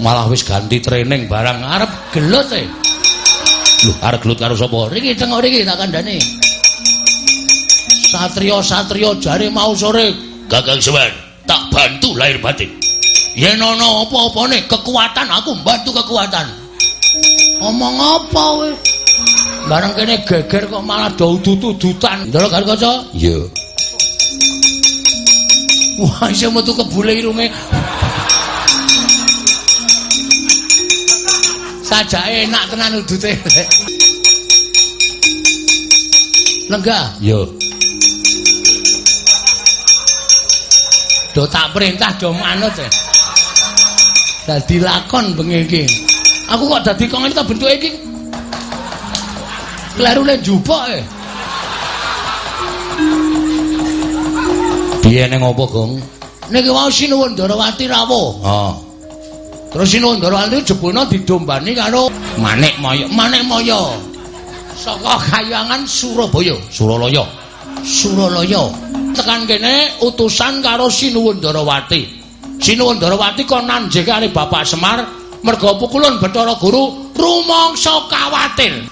malah wis ganti training barang arep gelut e. Lho, arep gelut karo sapa? Riki tengok riki tak kandhane. Satrio-satrio jare mau sore Gagang Sewan tak bantu lahir batin. Yen ana apa-apane kekuatan aku bantu kekuatan. Omong apa kowe? Bareng kene geger kok malah do udut-udutan. Ndara karo kaca? Iya. Wah, isih metu kebule irunge. Sajake enak tenan udute. Lenggah. Iya. Do tak perintah do manut e. Dadi lakon bengi iki. Aku kok dadi kok ngene ta bentuke iki. Klerune jupuk e. Piye ning apa, Gong? Niki wau sinuwun Darawati rawuh. Oh. Terus sinuwun Darawati jebulna didombani karo Manik Maya. Manik Maya. Saka Kayangan Surabaya. Suralaya. Suralaya. Tekan kene utusan karo Sinuwun Darawati. Sinuwun Darawati kon nanjih kali Bapak Semar merga pukulun Bathara Guru rumangsa kawatir.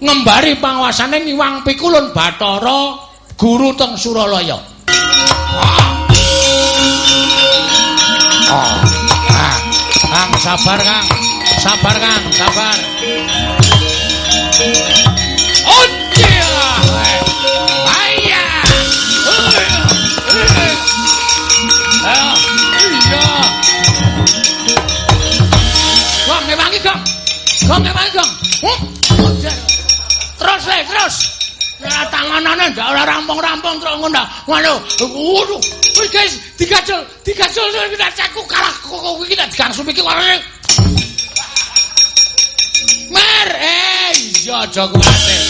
Ngembari panguasane ngiwang pikulun Bathara Guru teng Suralaya. Oh. Kang sabar Kang. Sabar Kang, sabar. Gong. Huh? Terus, terus. Ya tanganane ndak ora rampung-rampung terus ngono. Ngono. Waduh. Wis guys, digajul, digajul kita caku kalah kok iki tak digangsu iki kok. Mer, eh, iya aja kuwatir.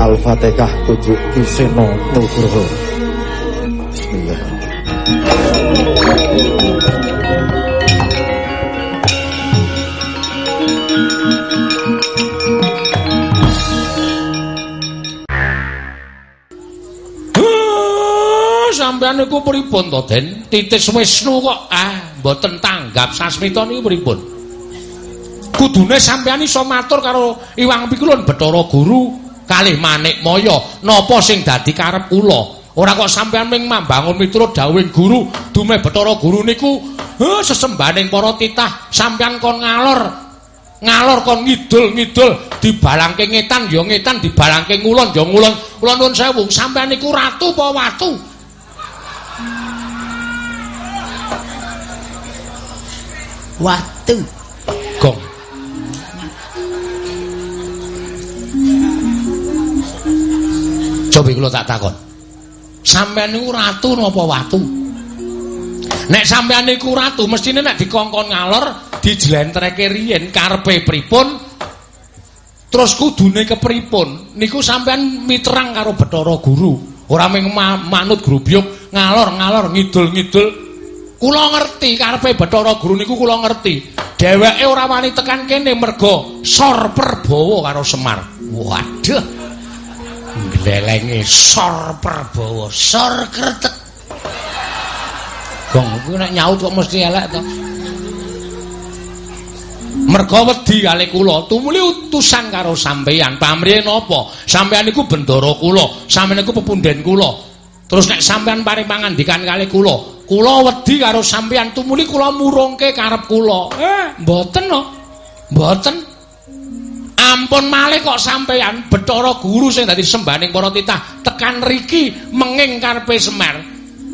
Al-Fatihah tunjuk Kiseno Nugroho. Bismillah. Sampeyan niku pripun to, Den? Titis Wisnu kok ah mboten tanggap sasmita niku pripun? Kudune sampeyan iso matur karo Iwang Pikulun Bathara Guru kalih Manik Maya napa sing dadi karep kula? Ora kok sampeyan ming mambangun miturut dawuhing guru, dume Bathara Guru niku huh, sesembaning para titah sampeyan kon ngalor ngalor kon ngidul-ngidul dibalangke ngetan ya ngetan dibalangke ngulon ya ngulon kula nuwun sewu sampeyan niku ratu apa watu Watu. gong. Coba kula tak takon. Sampeyan niku ratu napa watu? Nek sampeyan niku ratu mestine nek dikongkon ngalor dijlentreke riyin karepe pripun? Terus kudune kepripun? Niku sampean miterang karo Bathara Guru. Ora mung ma manut grubyuk ngalor-ngalor ngidul-ngidul kula ngerti karepe Bathara Guru niku kula ngerti. Dheweke ora wani tekan kene merga Sor Perbawa karo Semar. Waduh. Glelenge Sor Perbawa Sor Kretek Gong kuwi nek nyaut kok mesti elek to. Merga wedi kali kula tumuli utusan karo sampeyan. Pamriye napa? Sampeyan niku bendara kula sampeyan niku pepunden kula. Terus nek sampeyan paring pangandikan kali kula kula wedi karo sampeyan. Tumuli kula murungke karep kula. Eh? Mboten no? Mboten? Ampun malih kok sampeyan. Bathara Guru sing dadi sembaning para titah tekan riki menging karepe Semar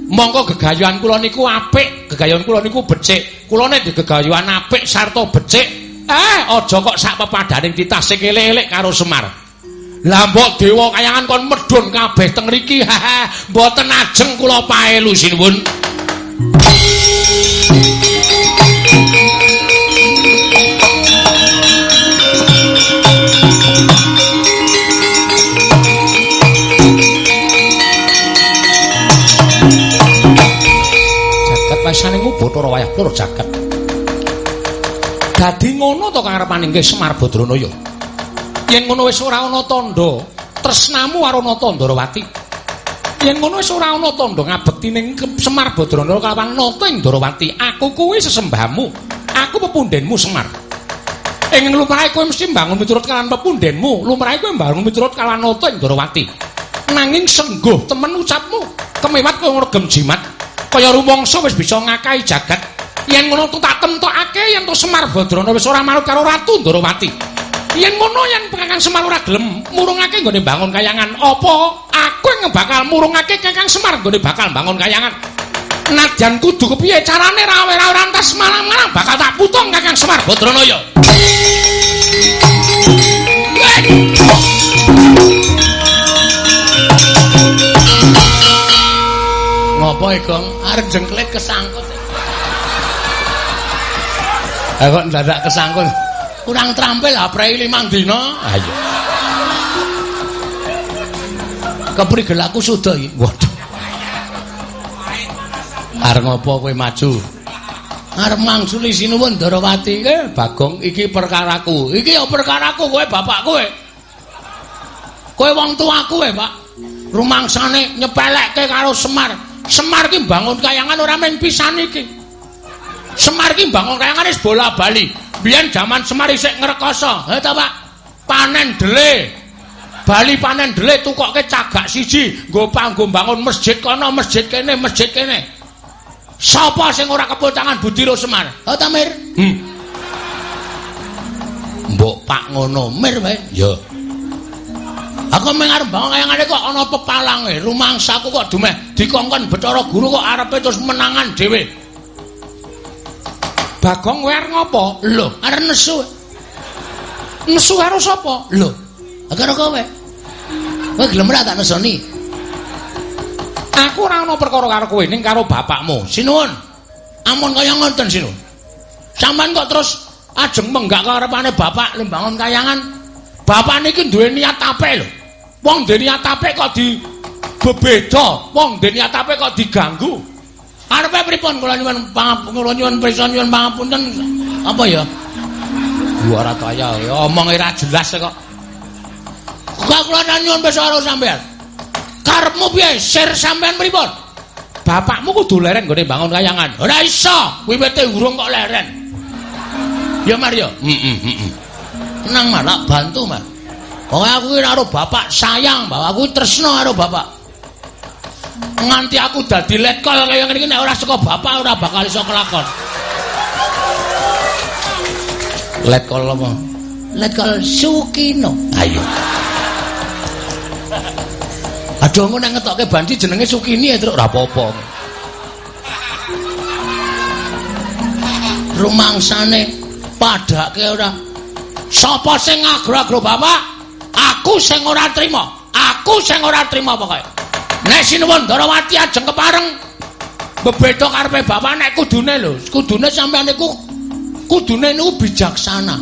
mongko gegayuhan kula niku apik. Gegayuhan kula niku becik. Kula nek gegayuhan apik sarta becik. Eh aja kok sak pepadaning titah sing elek-elek karo Semar lah mbok dewa kayangan kon medhun kabeh teng riki. Mboten ajeng kula paelu sinuwun wasanemu Bathara wayah plur jagat dadi ngono to karepaning Semar Badranaya yen ngono wis ora ana tandha tresnamu karo Nata Ndarawati. Yen ngono wis ora ana tandha ngabekti ning Semar Badrana kalawan Nata ing Ndarawati. Aku kuwi sesembahmu. Aku pepundhenmu Semar. Ing lumrahe kowe mesti mbangun miturut kalawan pepundhenmu. Lumrahe kowe mbangun miturut kalawan Nata ing Ndarawati. Nanging sengguh temen ucapmu. Kemewat kowe ngregem jimat. Kaya rumangsa wis bisa ngakai jagat. Yen ngono tak temtokake yen to Semar Badrana wis ora manut karo Ratu Ndarawati. Yen ngono yen Kakang Semar ora gelem murungake nggone bangun kayangan, apa aku yang bakal murungake Kakang Semar nggone bakal bangun kayangan? Nadyan kudu kepiye carane ra ora entas malang-malang bakal tak putung Kakang Semar Badranaya. Ngopo e, Gong? Arep jengklet kesangkut. Ha kok dadak kesangkut? Kurang trampil lah prei limang dina. Ayo keprigel aku sudah waduh. Arep ngopo kowe maju? Arep mangsuli sinuwun Darawati. Eh Bagong iki perkaraku. Iki ya perkaraku kowe bapak kowe. Kowe wong tuaku eh Pak. Rumangsane nyepelekke karo Semar. Semar ki bangun kayangan ora mung pisan iki. Semar ki bangun kayangan wis bola bali biyen jaman Semar isih ngrekoso. Ha ta, Pak? Panen dele. Bali panen dele tukoke cagak siji, nggo panggo bangun masjid kono, masjid kene, masjid kene. Sapa sing ora kepul tangan Budiro Semar? Ha ta, Mir? Hmm. Mbok Pak ngono, Mir wae. Ya. Aku mung arep bangun kayangane kok ana pepalange, rumangsaku kok dumeh dikongkon Bathara Guru kok arepe terus menangan dhewe. Bagong wer ngopo? Lho, arep nesu. Nesu karo sapa? Lho, karo kowe. Kowe gelem ora tak nesoni? Aku ora ana perkara karo kowe ning karo bapakmu. Sinuwun. Amun kaya ngoten sinuwun. Sampeyan kok terus ajeng menggak karepane bapak lembangun kayangan. Bapak niki duwe niat apik lho. Wong duwe niat apik kok di bebeda, wong duwe niat apik kok diganggu. Arepe pripun kula nyuwun pangapunten nyuwun prisa nyuwun pangapunten apa ya? Gua ora kaya ya omong ora jelas kok. Kok kula nyuwun prisa karo sampean. Karepmu piye? Sir sampean pripun? Bapakmu kudu leren nggone bangun kayangan. Ora iso, wiwite urung kok leren. Ya Mario. Heeh, heeh. Tenang malah bantu, Mas. Wong aku karo bapak sayang, bapak aku tresno karo bapak. Nganti aku dadi letkol kaya ngene iki nek ora saka bapak ora bakal iso kelakon. Letkol apa? Letkol Sukino. Ayo. Aduh ngono nek ngetokke banci jenenge Sukini ya, Truk, ora apa-apa. Rumangsane padake ora. Sapa sing ngagro-agro bapak? Aku sing ora trima. Aku sing ora trima pokoke. Nek sinuwun Darawati ajeng kepareng bebeda karepe bapak nek kudune lho, kudune sampean niku kudune niku bijaksana.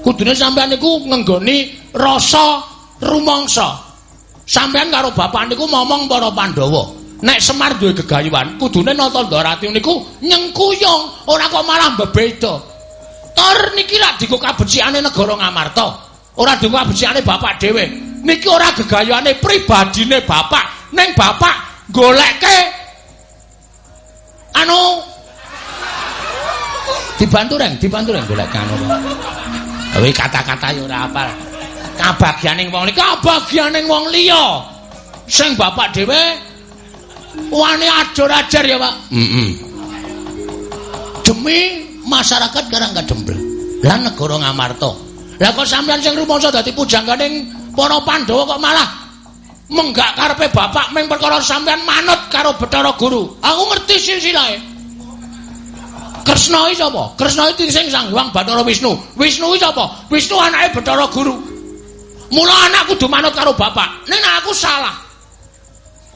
Kudune sampean niku ngenggoni rasa rumangsa. Sampean karo bapak niku ngomong para Pandhawa. Nek Semar duwe gegayuhan, kudune nata Darawati niku nyengkuyung, ora kok malah bebeda. Tor niki lak diku kabecikane negara Ngamarta. Ora diku kabecikane bapak dhewe. Niki ora gegayuhane pribadine bapak. Neng bapak golekke anu dibantu reng dibantu reng golek anu. Kuwi kata-kata yo ora apal. Kabagyaning wong liya kabagyaning wong liya. Sing bapak dhewe wani ajur-ajar ya Pak. Heeh demi masyarakat karang kadempel lan negara ngamarta. Lah kok sampean sing rumangsa dadi pujangganing para pandhawa kok malah menggak karepe bapak meng perkara sampean manut karo Bathara Guru. Aku ngerti silsilahe. Kresna iki sapa? Kresna iki sing Sang Hyang Bathara Wisnu. Wisnu iki sapa? Wisnu anake Bathara Guru. Mula anak kudu manut karo bapak. Nek aku salah.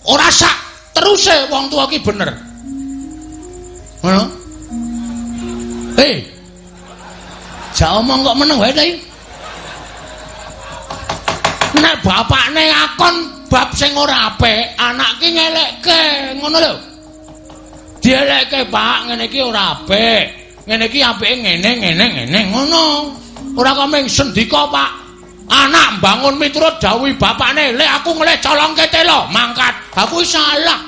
Ora sak teruse wong tuwa ki bener. Ngono? Hei. Ja omong kok meneng wae ta iki? Nek bapakne akon bab sing ora apik, anak ki ngelekke, ngono lho. Dielekke, Pak, ngene iki ora apik. Ngene iki apike ngene, ngene, ngene, ngono. Ora kok mung sendika, Pak. anak bangun miturut dawuh bapakne lek aku ngelih colongke telo mangkat aku salah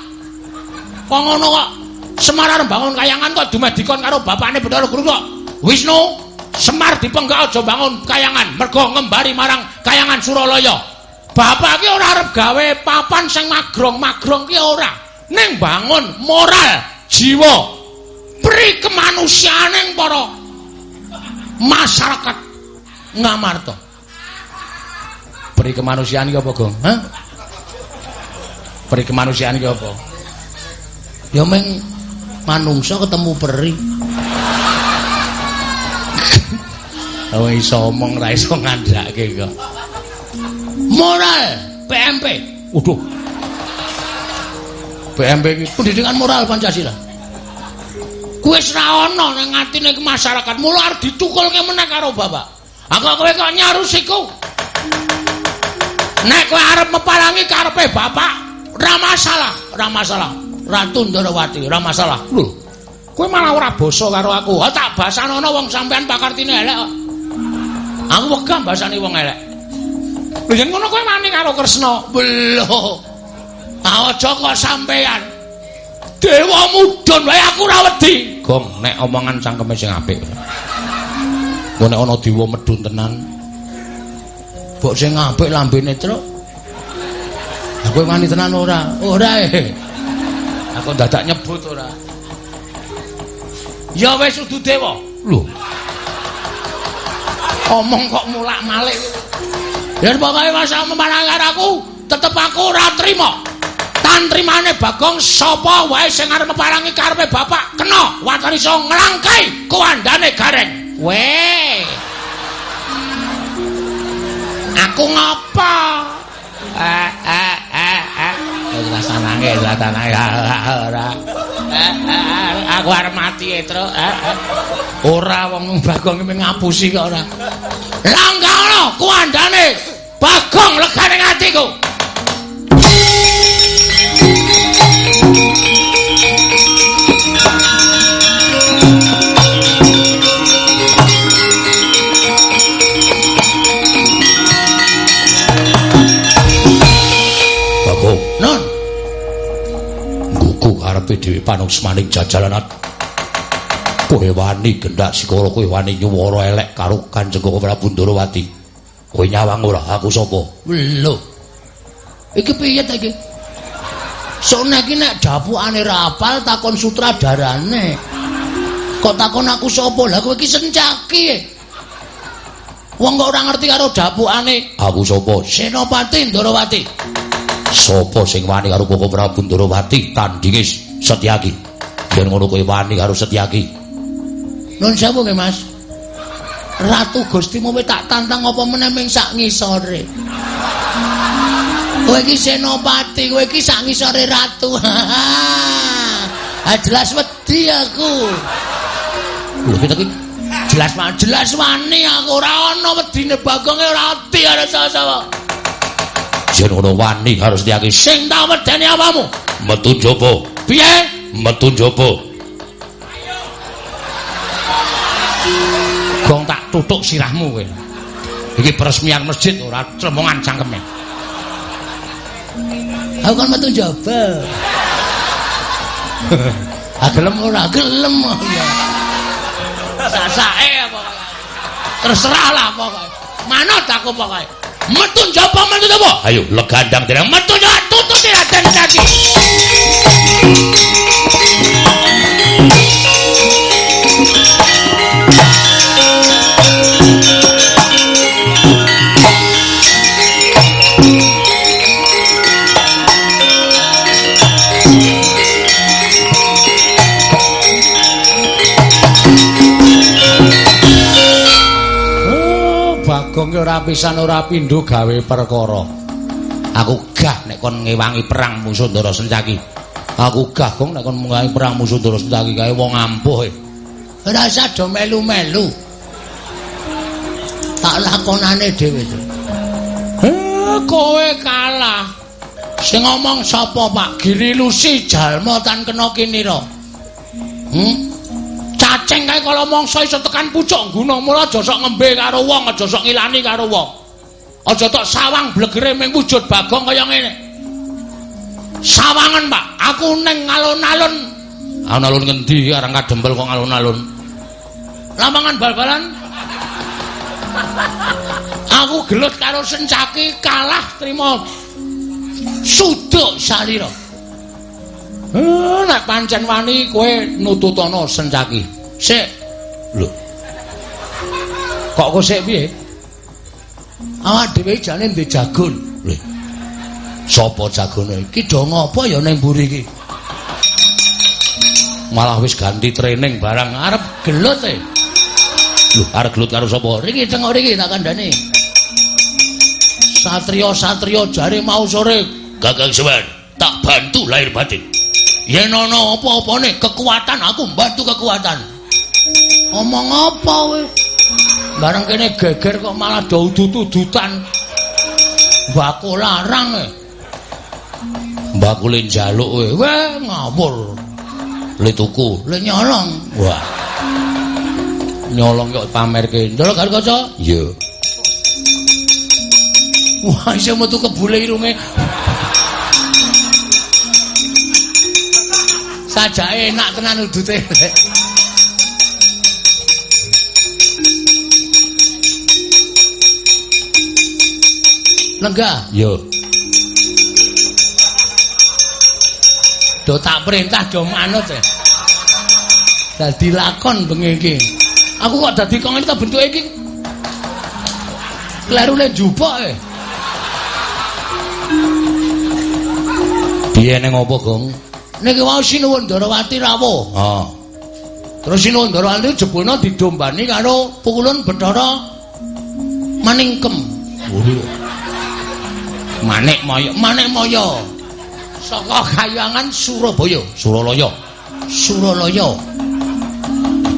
kok ngono kok Semar bangun kayangan kok dumedikon karo bapakne Bathara Guru kok Wisnu Semar dipenggak aja bangun kayangan mergo ngembari marang kayangan Suralaya bapak ki ora arep gawe papan sing magrong-magrong ki ora ning bangun moral jiwa pri kemanusiaaning para masyarakat Ngamarta Peri kemanusiaan iki apa, Gong? Hah? Peri kemanusiaan iki apa? Ya meng manungsa ketemu peri. Oh iso omong ra iso ngandhake kok. Moral PMP. Waduh. PMP iki pendidikan moral Pancasila. Kuwi wis ra ana ning atine masyarakat, mula arep ditukulke meneh karo bapak. Aku kowe kok nyarusiku. Nek kowe arep mepalangi karepe bapak, ora masalah, ora masalah. Ratu Ndarawati, ora masalah. Lho. Kowe malah ora basa karo aku. Ha tak basanono wong sampean pakartine elek. Aku wegah basane wong elek. Lho yen ngono kowe mani karo Kresna. Lho. Aja kok sampean. Dewa mudun wae aku ora wedi. Gong, nek omongan cangkeme sing apik. Ngono nek ana dewa medun tenan. bok sing apik lambene truk. Aku wani tenan ora? Ora eh. Aku dadak nyebut ora. Ya wis udu dewa. Lho. Omong kok mulak-malik. Yen pokoke masa memarang aku, tetep aku ora trima. Tantrimane Bagong sapa wae sing arep meparangi karepe bapak kena watani iso nglangkai kuandane gareng. Weh. Aku ngapa? Eh eh eh eh. Wis sanange latanane ora. Aku arep mati etro. Ora wong Bagong iki ngapusi kok ora. Langkano kuandane. Bagong legane atiku. Karepe dhewe panungsmaning jajalanan kowe wani gendak sikara kowe wani nyuwara elek karo Kanjeng Prabu Ndarawati kowe nyawang ora? Aku sapa? Lho. Iki piye ta iki? Sone iki nek dapukane rapal takon sutradarane. Kok takon aku sapa? Lah kowe iki sencaki. Wong kok ora ngerti karo dapukane? Aku sapa? Senopati Ndarawati sapa sing wani karo Koko Prabu Ndarawati tandingis Setyaki. Yen ngono kowe wani karo Setyaki. Nun sewu nggih, Mas. Ratu Gusti mowe tak tantang apa meneh ming sak ngisore. Kowe iki senopati, kowe iki sak ngisore ratu. Ah jelas wedi aku. Lho kita iki jelas mah jelas wani aku ora ana wedine bagonge ora ati karo sapa. Yen ngono wani karo Setyaki sing tak wedeni apamu? Metu jopo. Piye? Metu njaba. Gong tak tutuk sirahmu kowe. Iki peresmian masjid ora tremongan cangkeme. Aku kan metu njaba. Ah gelem ora gelem ya. Sasake apa Terserah lah pokoke. Manut aku pokoke. Metu njaba metu njaba. Ayo legandang dereng metu njaba tutut diraden lagi. Bagong ora pisan ora pindho gawe perkara. Aku gah nek kon ngewangi perang musuh Ndara Sencaki. Aku gah kong nek kon ngewangi perang musuh Ndara Sencaki kae wong ampuh. E. Ora usah do melu-melu. Tak lakonane dhewe to. Eh, kowe kalah. Sing ngomong sapa Pak Giri Lusi jalma tan kena kinira. Hm? Cacing kae kala mangsa iso tekan pucuk gunung mula aja sok ngembe karo wong aja sok ngilani karo wong Aja tok sawang blegere ming wujud Bagong kaya ngene. Sawangan, Pak. Aku ning alun-alun. Alun-alun ngendi arang kadempel kok alun-alun? Lapangan bal-balan. Aku gelut karo sencaki kalah trima suduk salira. Eh, nek pancen wani kowe nututana sencaki. Sik. Lho. Kok kok sik piye? Awak dhewe jane ndek jagon. Lho. Sopo jagone iki? Do ngopo ya ning mburi iki? Malah wis ganti training barang arep gelut e. Lho, arep gelut karo sapa? Riki tengok riki tak kandhani. Satrio-satrio jare mau sore Gagang Semar tak bantu lahir batin. Yen ana apa-apane kekuatan aku bantu kekuatan. Omong apa kowe? Bareng kene geger kok malah do udut-udutan. Mbakku larang e. Mbakku njaluk kowe. Weh ngawur. Le tuku, le nyolong. Wah. Nyolong kok pamerke. Ndoro karo kaca? Iya. Wah, isih metu kebule irunge. Sajake enak tenan udute. Lenggah? Yo. Do tak perintah do manut e. Dadi lakon bengi iki. Aku kok dadi kong iki bentuke iki. Klerune jupuk e. Piye ning opo, Gong? Niki wau sinuwun Darawati rawuh. Oh. Terus sinuwun Darawati jebulna didombani karo pukulun Bathara Maningkem. Oh. Manik Maya, Manik Maya. Saka Kayangan Surabaya, Suralaya. Suralaya.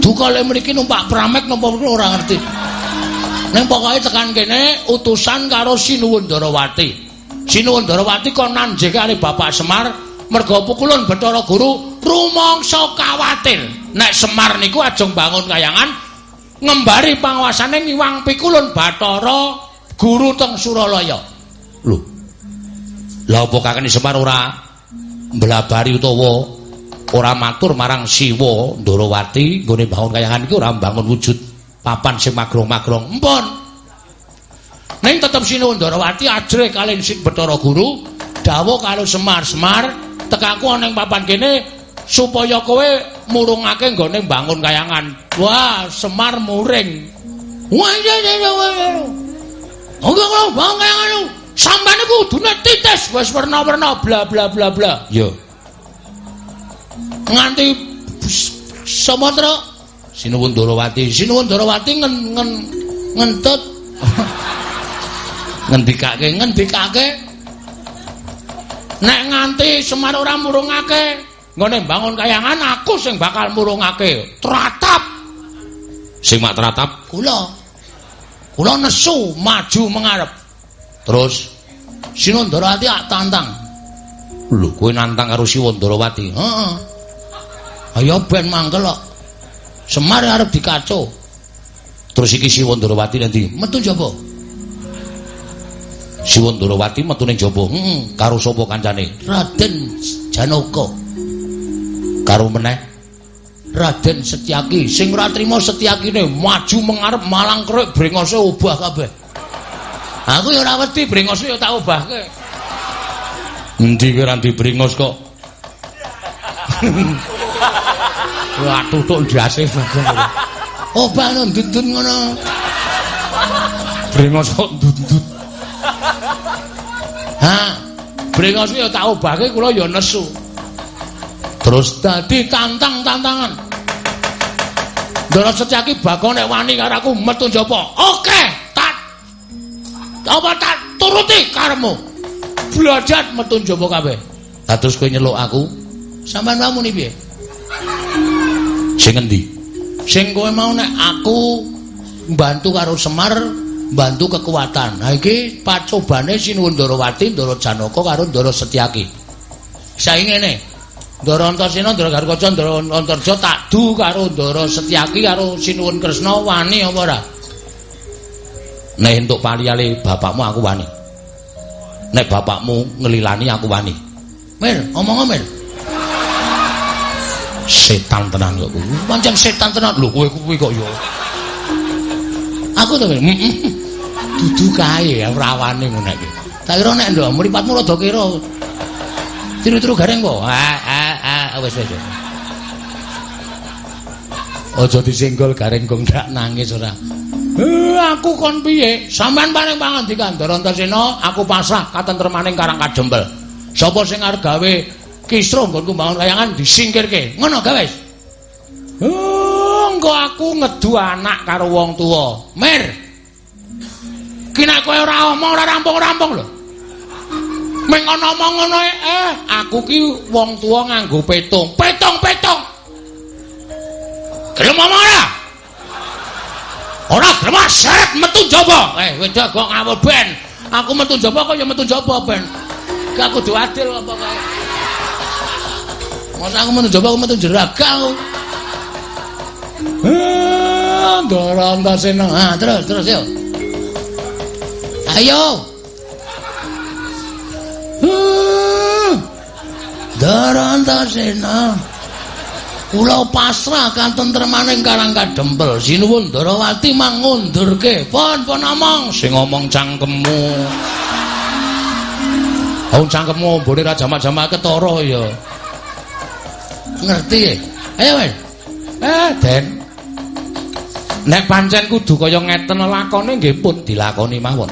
Dukale mriki numpak pramek napa ora ngerti. Ning pokoke tekan kene utusan karo Sinuwun Darawati. Sinuwun Darawati kon nanjih kali Bapak Semar merga pukulun Bathara Guru rumangsa kawatir nek Semar niku ajeng bangun kayangan ngembari panguasane ngiwang pikulun Bathara Guru teng Suralaya. Lho, Lah apa kakene Semar ora mblabari utawa ora matur marang Siwa Ndrawati nggone bangun kayangan iki ora mbangun wujud papan sing magrong-magrong. Empun. Ning tetep sinuwun Ndrawati ajre kalih Sing Bathara Guru dawuh karo Semar-Semar tekaku ning papan kene supaya kowe murungake nggone bangun kayangan. Wah, Semar muring. Wah, iya iya iya. Enggak kok bangun kayangan. Sampeyan iku kudune titis wis werna-werna bla bla bla bla. Yo. Nganti Samatra Sinuwun Darawati, Sinuwun Darawati ngen ngen ngentut. ngendikake, ngendikake. Nek nganti Semar ora murungake, nggone bangun kayangan aku sing bakal murungake. Tratap. Sing mak tratap kula. Kula nesu maju mengarep. Terus Sinondrawati ak tantang. Lho, kowe nantang karo Siwandrawati. Heeh. Ayo ben mangkel kok. Semar arep dikaco. Terus iki Siwandrawati nanti metu jaba. Siwandrawati metu ning jaba. Heeh, karo sapa kancane? Raden Janaka. Karo meneh Raden Setyaki sing ora trima Setyakine maju mengarep malang krek brengose obah kabeh. Aku ya ora wedi brengose ya tak obahke. Endi kowe ora dibrengos kok? Wah, tutuk ndase bagong. Obah no ndudun ngono. Brengos kok ndudut. Ha, brengos ya tak obahke kula ya nesu. Terus dadi tantang-tantangan. Ndara Setyaki bakon nek wani karo aku metu njaba. Oke, tak apa tak turuti karemu. Blajat metu njaba kabeh. Dados kowe nyeluk aku. Sampeyan mau muni piye? Sing endi? Sing kowe mau nek aku mbantu karo Semar mbantu kekuatan. Ha iki pacobane Sinuwun Ndarawati, Ndara Janaka karo Ndara Setyaki. Saiki ngene. Ndara Antarsena, Ndara Garkaca, Ndara Antarja tak du karo Ndara Setyaki karo Sinuwun Kresna wani apa ora? Nek entuk paliyale bapakmu aku wani. Nek bapakmu ngelilani aku wani. Mir, omong Mir. Setan tenan kok kuwi. Pancen setan tenan lho kowe kuwi kok ya. Aku to, heeh. Dudu kae ora wani ngono iki. Tak kira nek ndok mripatmu rada kira. Tiru-tiru gareng kok. Ah ah ah wis wis. Aja disenggol gareng kok ndak nangis ora. Eh, aku kon piye? Sampeyan paring pangandikan Darantasena, aku pasrah katentremaning Karang Kadempel. Sapa sing arep gawe kisruh nggonku bangun kayangan disingkirke. Ngono gawe. Oh, engko aku ngedu anak karo wong tuwa. Mir. Ki nek kowe ora omong ora rampung-rampung lho. Meng ana ngono eh, aku ki wong tuwa nganggo petung. Petung-petung. Gelem omong ora? Ora gelem seret metu jaba. Eh, wedok kok ngawur ben. Aku metu jaba kok ya metu jaba ben. Aku kudu adil apa kae. Masa aku metu jaba aku metu jeragal. Ndara seneng. Ah, terus terus yo. Ayo. Hmm. Ndara Antasena. Kula pasrah katentremaning Karang Kadempel. Sinuwun Darawati mangundurke. Pon pon omong sing ngomong cangkemmu. Oh cangkemmu mbone ra jamak-jamak ketara ya. Ngerti ya? Ayo. Eh, Den. Nek pancen kudu kaya ngeten lakone nggih pun dilakoni mawon.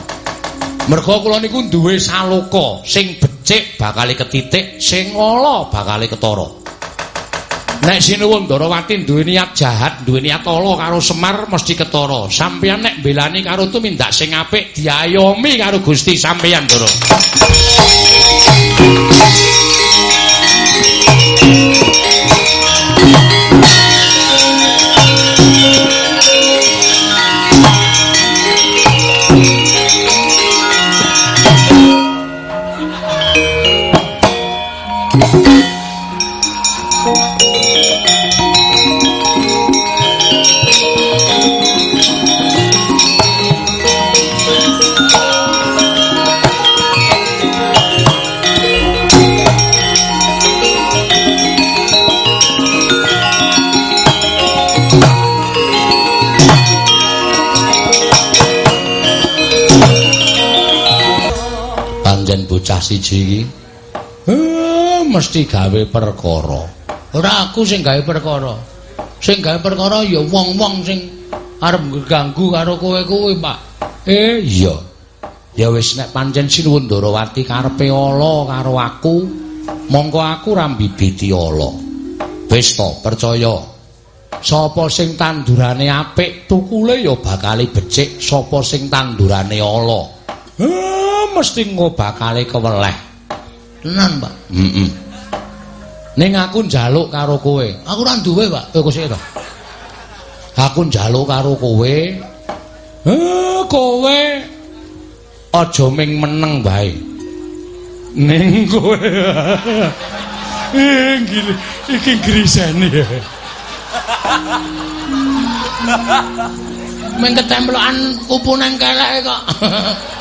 Merga kula niku duwe saloka sing becik bakal ketitik, sing ala bakal ketara. Nek sinuwun Darawati duwe niat jahat, duwe niat ala karo Semar mesti ketara. Sampeyan nek belani karo tumindak sing apik diayomi karo Gusti sampeyan, Ndara. Bocah siji iki eh, mesti gawe perkara. Ora aku sing gawe perkara. Sing gawe perkara ya wong-wong sing arep ngganggu karo kowe kuwi, Pak. Eh, iya. Ya wis nek pancen Sinuwun Darawati karepe ala karo aku, mongko aku ra mbibiti ala. Wis percaya. Sapa sing tandurane apik, tukule ya bakal becik. Sapa sing tandurane ala, eh, mesti ngobakale keweleh. Tenan, Pak. Heeh. Ning aku njaluk karo kowe. Aku ora duwe, Pak. Eh kok sik to. Aku njaluk karo kowe. Eh kowe aja ming meneng bae. Ning kowe. Eh gile iki grisene ya. Men ketemplokan kupuneng kelek kok.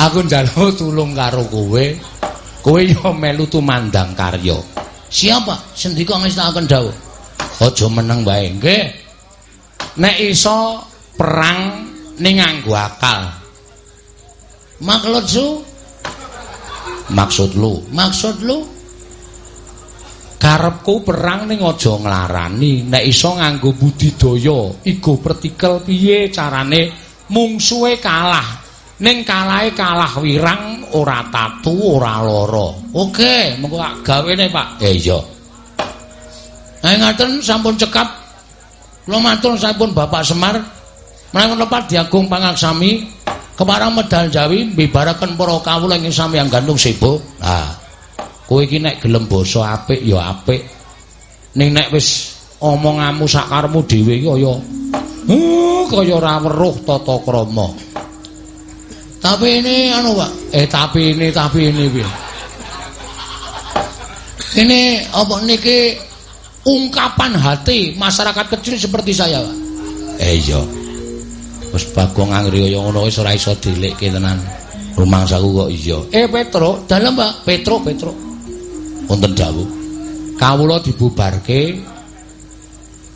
Aku njaluk tulung karo kowe. Kowe yo melu tumandang karya. Siapa? Sendika ngestakaken dawuh. Aja meneng bae, nggih. Nek iso perang ning nganggo akal. Maksudsu, Maksud lu, maksud lu karepku perang ning aja nglarani. Nek iso nganggo budidaya, igo pertikel piye carane mungsuhe kalah. Ning kalahe kalah wirang ora tatu, ora lara. Oke, mengko tak gawene, Pak. Eh iya. Ayo ngaten sampun cekap. Kula matur sampun Bapak Semar menawi lepat diagung pangaksami kemarang medal Jawi mbibaraken para kawula ing sami yang gantung sibo. Nah, kowe iki nek gelem basa apik ya apik. Ning nek wis omonganmu sakarmu dhewe iki kaya uh, kaya ora weruh tata krama. Tapi ini anu Pak, Eh tapi ini tapi ini piye? ini apa niki ungkapan hati masyarakat kecil seperti saya Pak. Eh iya. Wis Bagong anggere kaya ngono wis ora iso dilekke tenan. Rumangsaku kok iya. Eh Petro, dalem Pak. Petro, Petro. Wonten dawuh. Kawula dibubarke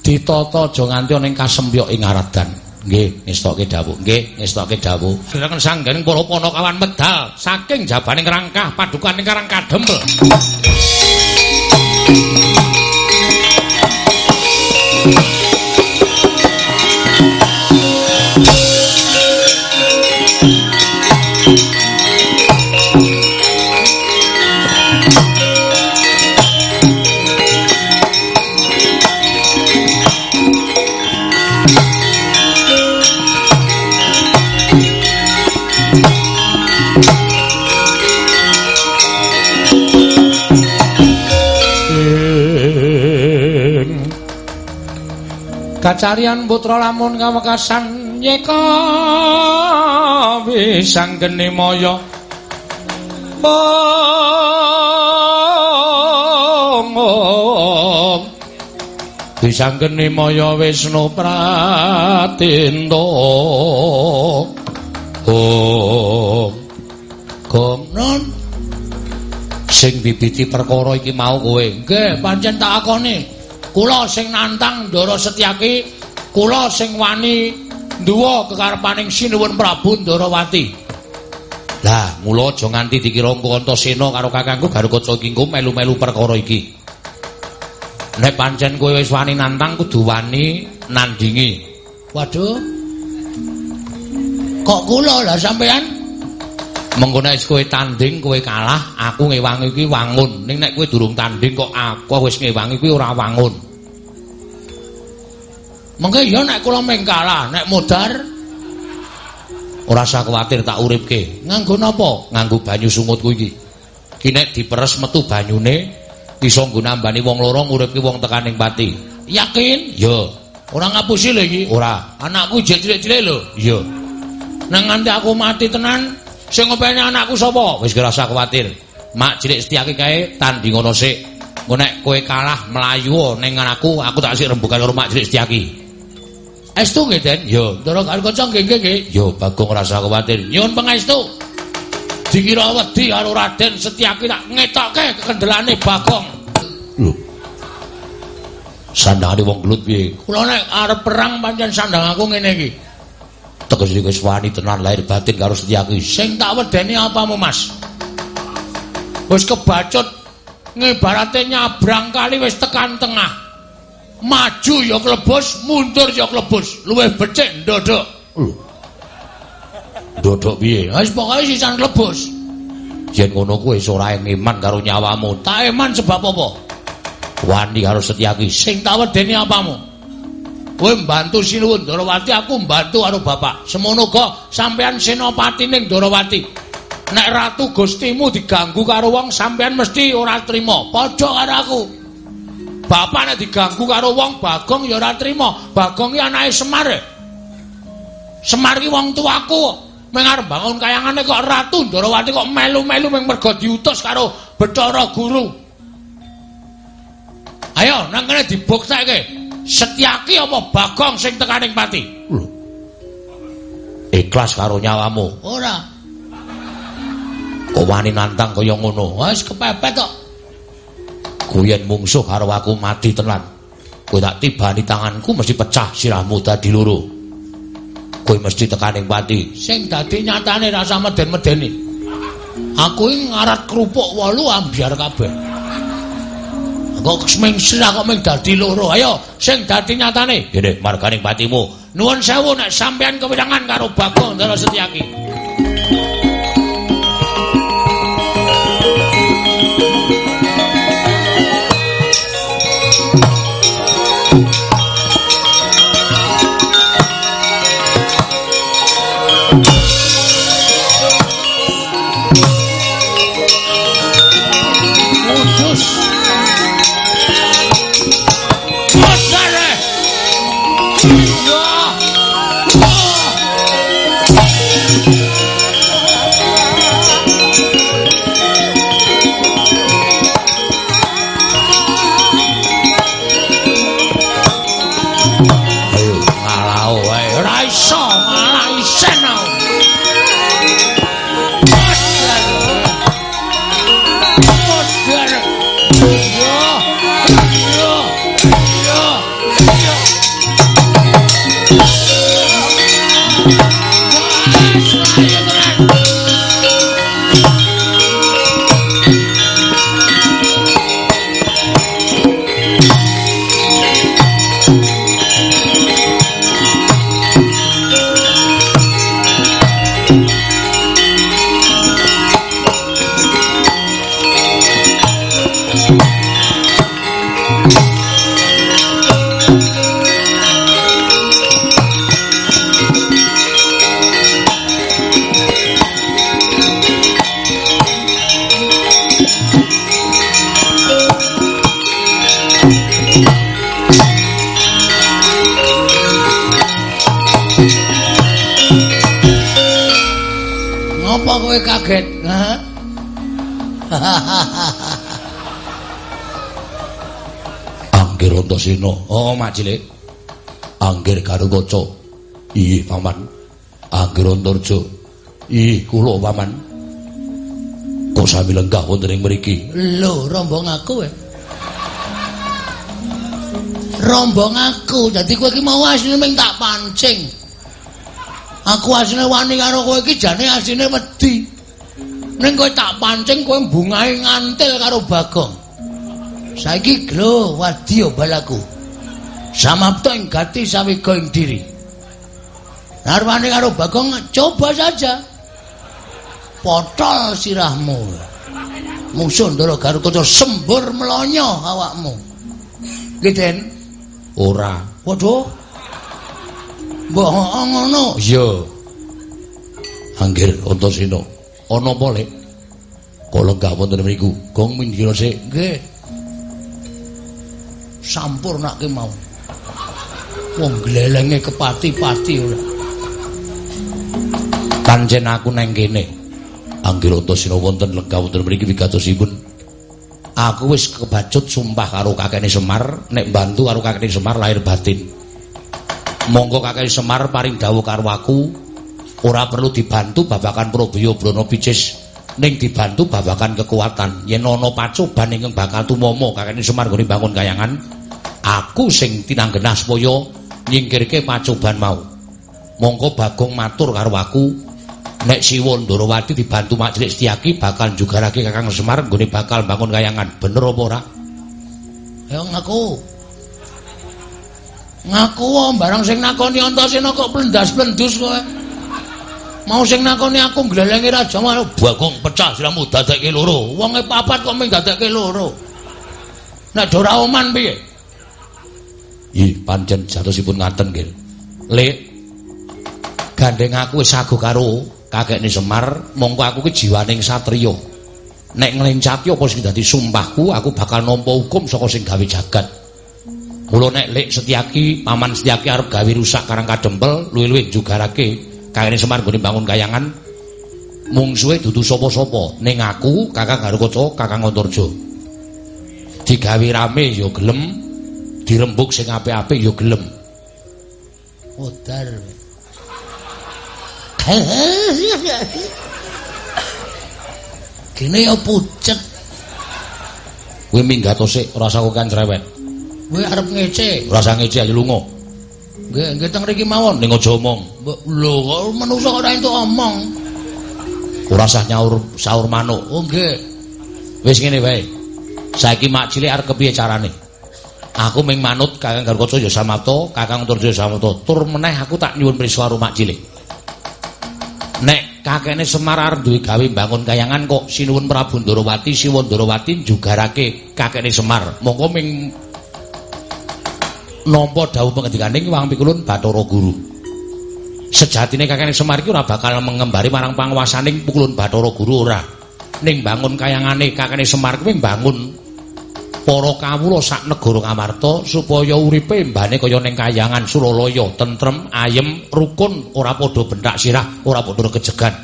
ditata aja nganti ana ing kasempyok ing aradan. Nggih, ngestokke dawuh. Nggih, ngestokke dawuh. Siraken sanggening para panakawan medal saking jabaning rangkah padukan ing Karang Kadempel. Kacarian putra lamun kawekasan nyeka wisang geni moyo. Bong wisang geni moyo wisnu pratindo. Gong gong non sing bibiti perkara iki mau kowe. Nggih pancen tak akoni kula sing nantang Ndara Setyaki kula sing wani nduwa kekarepaning Sinuwun Prabu Ndarawati lah mula aja nganti dikira Antasena karo kakangku Garukaca Kingko melu-melu perkara iki. Nek pancen kowe wis wani nantang kudu wani nandingi. Waduh. Kok kula lah sampean mengko nek kowe tanding kowe kalah aku ngewangi iki wangun. Ning nek kowe durung tanding kok aku wis ngewangi kuwi ora wangun. Mengko ya nek kula meng kalah nek modar ora usah kuwatir tak uripke. Nganggo napa? Nganggo banyu sumut kuwi iki. Ki nek diperes metu banyune iso nggo nambani wong loro nguripke wong tekaning pati. Yakin? Ya. Ora ngapusi lho iki. Ora. Anakku cilik-cilik lho. Iya nang nganti aku mati tenan Sing ngopeni anakku sapa? Wis usah kuwatir. Mak cilik Setyaki kae tanding ngono sik. Engko nek kowe kalah mlayu ning anakku, aku tak sik rembugan karo Mak cilik Setyaki. Estu nggih, Den? Yo, ndara karo kanca nggih nggih. Yo, Bagong ora usah kuwatir. Nyuwun pangestu. Dikira wedi karo Raden Setyaki tak ngetokke kekendelane Bagong. Lho. Sandangane wong gelut piye? Kula nek arep perang pancen sandang aku ngene iki. Tegese wis wani tenan lahir batin karo Setyaki. Sing tak wedeni apamu, Mas? Wis kebacut ngibarate nyabrang kali wis tekan tengah. Maju ya klebus, mundur ya klebus. Luwih becik ndodok. Ndodok piye? Wis pokoke sisan klebus. Yen ngono kuwi wis ora iman karo nyawamu. Tak iman sebab apa? Wani karo Setyaki. Sing tak wedeni apamu? Kowe mbantu Sinuwun Darawati aku mbantu karo bapak. Semono uga sampean senopati ning Darawati. Nek ratu gustimu diganggu karo wong sampean mesti ora trima. Padha karo aku. Bapak nek diganggu karo wong Bagong ya ora trima. Bagong iki anake Semar Semar iki wong tuaku. Meng arep bangun kayangane kok ratu Darawati kok melu-melu meng mergo diutus karo Bathara Guru. Ayo nang kene dibuktekke Setyaki apa Bagong sing tekaning pati? Lho. Ikhlas karo nyawamu. Ora. Kok wani nantang kaya ngono? Wis kepepet kok. Kuyen mungsuh karo aku mati tenan. Kowe tak tibani tanganku mesti pecah sirahmu dadi loro. Kowe mesti tekaning pati. Sing dadi nyatane rasa meden-medeni. Aku iki ngarat kerupuk 8 ambiar kabeh. Kok seming sira kok ming dadi loro? Ayo sing dadi nyatane. Ngene marganing patimu nuwun sewu nek sampean kewirangan karo Bagong Dara Setyaki Antasena. Oh, Mak Cilik. Anggir Garukaca. Iya, Paman. Anggir Antarja. Iya, kula, Paman. Kok sami lenggah wonten ing mriki? Lho, rombong aku eh. Rombong aku, dadi kowe iki mau asline ming tak pancing. Aku asline wani karo kowe iki jane asline wedi. Ning kowe tak pancing kowe bungahe ngantil karo Bagong. Saiki glo wadi balaku. Samapta ing gati sawiga ing diri. Narwane karo Bagong coba saja. Potol sirahmu. Musuh Ndara Garukaca sembur melonyo awakmu. Giten ora. Waduh. Mbok ngono. Iya. Anggir Antasena. Ana apa, Lek? Kala gak wonten mriku. Gong minggir sik. Nggih. Sampurnake mau. Wong glelenge kepati-pati ora. Pancen aku nang kene. Anggir Antasena wonten lega wonten mriki wigatosipun. Aku wis kebacut sumpah karo kakekne Semar nek bantu karo kakekne Semar lahir batin. Monggo kakekne Semar paring dawuh karo aku ora perlu dibantu babakan Prabaya Brana Picis ning dibantu babakan kekuatan. Yen ana pacoban ingkang bakal tumomo kakekne Semar nggone bangun kayangan, aku sing tinanggenah supaya nyingkirke pacoban mau. Monggo Bagong matur karo aku nek Siwa Ndarawati dibantu Mak Cilik Setyaki bakal jugarake Kakang Semar nggone bakal bangun kayangan. Bener apa ora? Ya ngaku. Ngaku wae barang sing nakoni Antasena kok plendas-plendus kowe. Mau sing nakoni aku glelenge raja malah Bagong pecah siramu dadekke loro. Wonge papat kok mung dadekke loro. Nek ora oman piye? Ih, pancen jatosipun ngaten nggih. Lek gandeng aku wis sago karo kakekne Semar, mongko aku ki jiwaning satriya. Nek nglencati apa sing dadi sumpahku, aku bakal nampa hukum saka sing gawe jagat. Mula nek Lek Setyaki, Paman Setyaki arep gawe rusak karang kadempel, luwih-luwih jugarake kakekne Semar nggone bangun kayangan. Mungsuhe dudu sapa-sapa, ning aku Kakang Garukaca, Kakang Antarja. Digawe rame ya gelem, dirembuk sing apik-apik ya gelem. Odar. Kene ya pucet. Kowe minggat sik, ora usah kan cerewet. Kowe arep ngece. Ora usah ngece ayo lunga. Nggih, nggih teng mriki mawon. Ning aja omong. Lho kok manungsa kok ora entuk omong. Ora usah nyaur saur manuk. Oh nggih. Wis ngene wae. Saiki mak cilik arep kepiye carane? Aku ming manut Kakang Garkaca ya samapta, Kakang Turjo samapta. Tur meneh aku tak nyuwun prisa karo mak cilik. Nek kakekne Semar arep duwe gawe bangun kayangan kok sinuwun Prabu Ndarawati, Siwa Ndarawati jugarake kakekne Semar. Monggo ming nampa dawuh pengendikaning Wang Pikulun Bathara Guru. Sejatine kakekne Semar iki ora bakal mengembari marang panguwasaning Pikulun Bathara Guru ora. Ning bangun kayangane kakekne Semar kuwi bangun para kawula sak negara Kamarta supaya uripe mbane kaya ning kayangan Suralaya tentrem, ayem, rukun, ora padha bentak sirah, ora padha kejegan.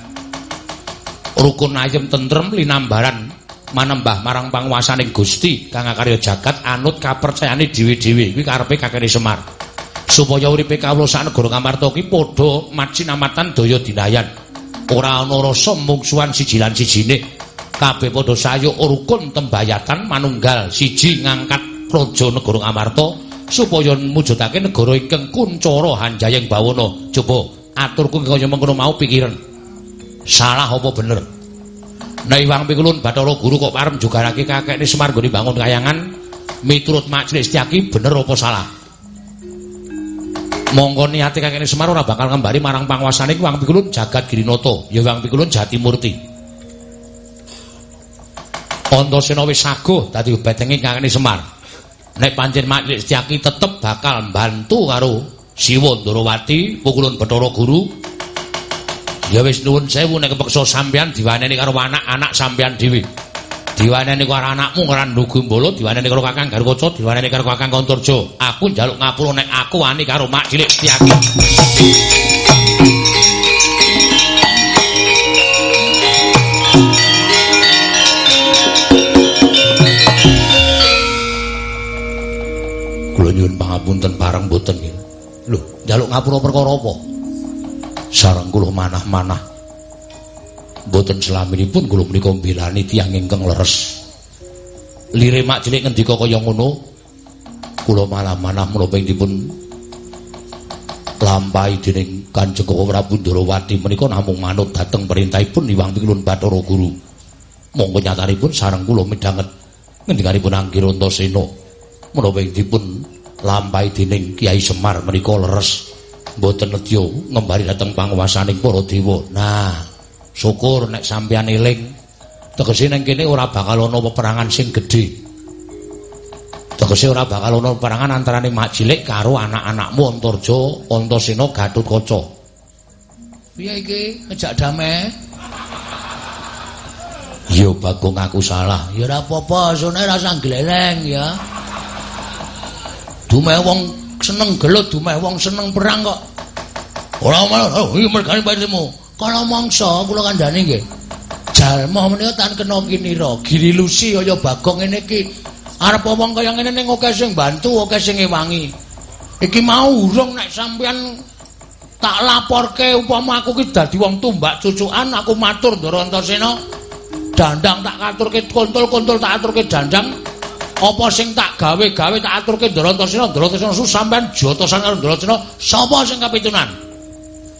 Rukun ayem tentrem linambaran manembah marang panguwasaning Gusti kang karya jagat anut kapercayane dhewe-dhewe kuwi karepe kakene Semar. Supaya uripe kawula sak negara Kamarta ki padha macinamatan daya dinayan. Ora ana rasa mungsuhan siji lan sijine. Kabeh padha sayuk rukun tembayatan manunggal siji ngangkat praja negara Amarta supaya mujudake negara ingkang kuncara hanjayeng bawana. Coba aturku kaya mengkono mau pikiran. Salah apa bener? Nek Wang Pikulun Bathara Guru kok parem jugarake kakekne Semar nggone bangun kayangan miturut Majelis Setyaki bener apa salah? Monggo niate kakekne Semar ora bakal ngembari marang panguwasane Wang Pikulun jagat Girinata. Ya Wang Pikulun Jatimurti Antasena wis saguh dadi betenge kakene Semar. Nek pancen Majelis Setyaki tetep bakal mbantu karo Siwa Ndarawati, Pukulun Bathara Guru. Ya wis nuwun sewu nek kepeksa sampeyan diwaneni karo anak-anak sampeyan dhewe. Diwaneni karo anakmu karo Ndugumbala, diwaneni karo Kakang Garwaca, diwaneni karo Kakang Konturja. Aku njaluk ngapura nek aku wani karo Mak Cilik Setyaki. Ngapunten bareng mboten nggih. Lho, njaluk ngapura perkara apa? Sareng kula manah-manah. Mboten selaminipun kula menika mbelani tiyang ingkang leres. Lire mak cilik ngendika kaya ngono. Kula malah manah menapa dipun lampahi dening Kanjeng Prabu Ndrawati menika namung manut dhateng perintahipun Iwang Pilun Bathara Guru. Monggo nyatanipun sareng kula midhanget ngendikanipun Anggir Antasena menapa dipun lampahi dening Kiai Semar menika leres mboten nedya ngembari dhateng panguwasaning para dewa. Nah, syukur nek sampeyan eling tegese ning kene ora bakal ana peperangan sing gedhe. Tegese ora bakal ana peperangan antaraning mak cilik karo anak-anakmu Antarja, Antasena, Gatotkaca. Piye iki ngejak damai? Ya Bagong aku salah. Ya ora apa-apa, sune rasa gleleng ya. Dumeh wong seneng gelut, dumeh wong seneng perang kok. Ora malah oh, iki mergane patimu. Kala mangsa kula kandhani nggih. Jalma menika tan kena kinira, girilusi kaya Bagong ngene iki. Arep wong kaya ngene ning oke sing bantu, oke sing ngewangi. Iki mau urung nek sampeyan tak laporke upama aku ki dadi wong tumbak cucukan aku matur Ndara Antasena. dandang tak aturke kontol-kontol tak aturke dandang apa sing tak gawe-gawe tak aturke Ndarantasena Ndarantasena su sampean jotosan karo Ndarantasena sapa sing kapitunan?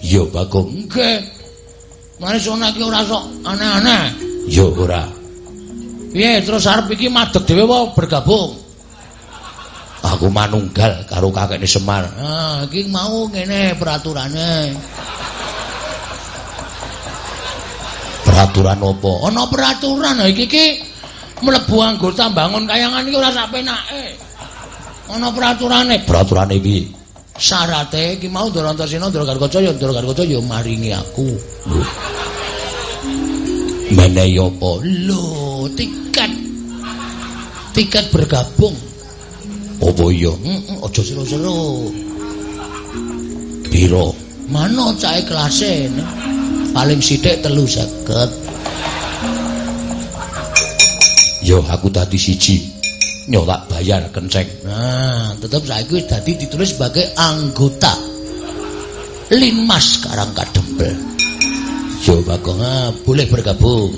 Ya Bagong. Nggih. Manis ana iki ora sok aneh-aneh. Ya ora. Piye terus arep iki madeg dhewe wae bergabung? Aku manunggal karo kakekne Semar. Ah iki mau ngene peraturane. Peraturan apa? Ana peraturan iki iki mlebu anggota bangun kayangan iki ora sak penake. Ana peraturane. Peraturane piye? Syarate iki mau Ndarantasena Ndragarkaca ya Ndragarkaca ya maringi aku. Menehi apa? Lho, tiket. Tiket bergabung. Apa iya? Heeh, aja seru-seru. Piro? Mano cahe kelase? paling sithik telu seket yo aku tadi siji. Nyo tak bayar kenceng. Nah tetep saiki wis dadi ditulis sebagai anggota. Linmas Karang Kadempel yo bagong. Ah, boleh bergabung.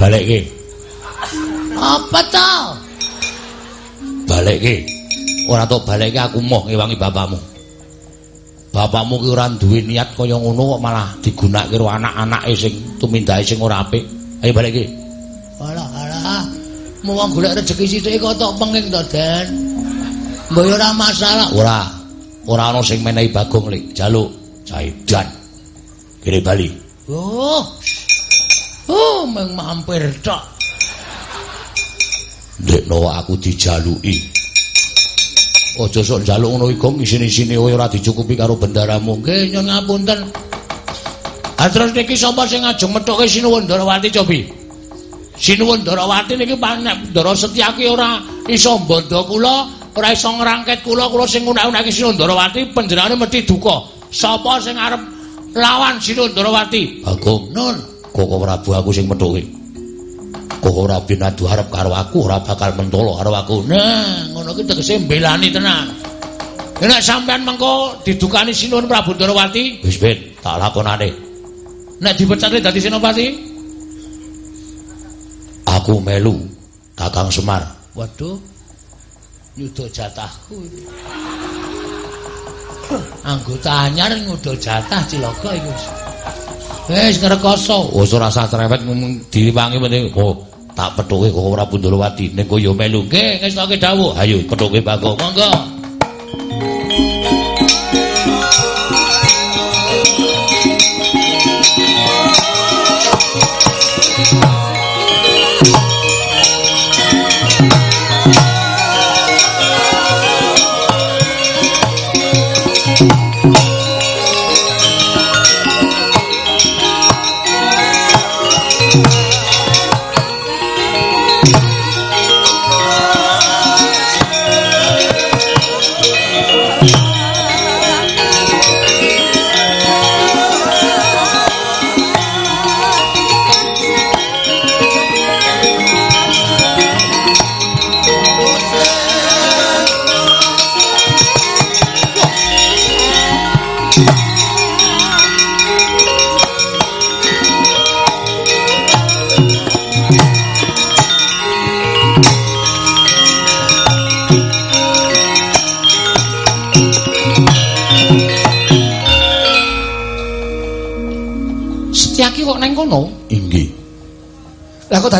Balik ke? Apa tau balekke. Ora tok balekke aku moh ngewangi bapakmu. Bapakmu ki ora duwe niat kaya ngono kok malah digunakake karo anak-anake sing tumindahe sing ora apik. Ayo balekke. Alah, alah. Mau wong golek rezeki sithik kok tok penging to, Den. Mbok ora masalah. Ora. Ora ana sing menehi Bagong lek jaluk Jaidan. Kire Bali. Oh. Oh, meng mampir tok. ndekno aku dijaluki. Aja sok njaluk ngono iku ngisini-sini kowe ora dicukupi karo bendaramu. Nggih, nyun ngapunten. Ah terus niki sapa sing ngajeng methuke Sinuwun Darawati cobi? Sinuwun Darawati niki panek Ndara Setyaki ora iso bondo kula, ora iso ngrangket kula, kula sing unak-unake Sinuwun Darawati panjenengane mesti duka. Sapa sing arep lawan Sinuwun Darawati? Bagong, Nun. Kok Prabu aku sing methuke. Kok ora binadu arep karo aku ora bakal mentolo karo aku. Nah ngono ki tegese mbelani tenan nek sampean mengko didukani sinuwun Prabu Darawati wis ben tak lakonane. Nek dipecate dadi senopati aku melu Kakang Semar. Waduh nyuda jatahku anggota anyar nyuda jatah cilaka iku wis ngrekoso wis ora usah cerewet diliwangi penting oh tak pethuke kok ora Bundulawati ning koyo melu nggih ngestoke dawuh. Ayo pethuke Bagong monggo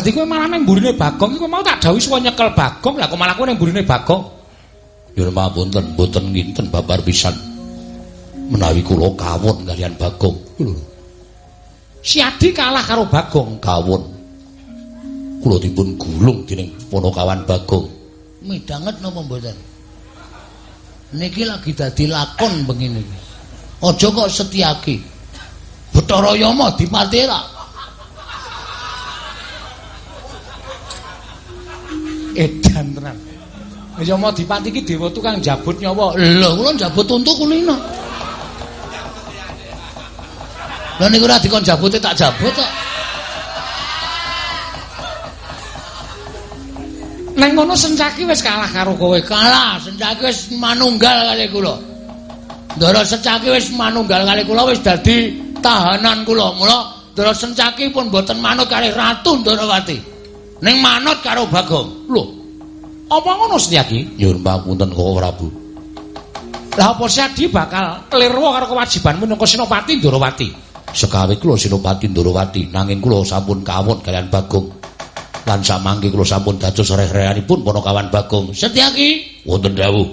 dadi kowe malah ning mburine Bagong iku mau tak dawuhi suwe nyekel Bagong, lah kok malah kowe ning mburine Bagong. Nyuwun pamunten, mboten nginten babar pisan. Menawi kula kawon kalian Bagong. Lho. Si Adi kalah karo Bagong. Kawon. Kula dipun gulung dening ponokawan Bagong. Midanget napa mboten? Niki lagi dadi lakon begini. Aja kok Setyaki. Bathara Yama dipati Edan tenan. Yama dipati iki dewa tukang jabut nyawa. Lho, kula jabut untuk kulino. Lah niku ora dikon jabute tak jabut kok. Neng ngono Sencaki wis kalah karo kowe. Kalah, Sencaki wis manunggal kali kula. Ndara Sencaki wis manunggal kali kula wis dadi tahanan kula. Mula Ndara Sencaki pun boten manut kali Ratu Ndarawati. Ning manut karo Bagong. Lho. Apa ngono Sencaki? Nyuwun pamunten kok Prabu. Lah apa Sadi bakal klirwa karo kewajibanmu nang Senopati Ndarawati? Sekawe kula Senopati Ndarawati nanging kula sampun kawon kalian Bagong. lan samangke kula sampun dados reh-rehanipun Ponokawan Bagong. Setyaki wonten dawuh.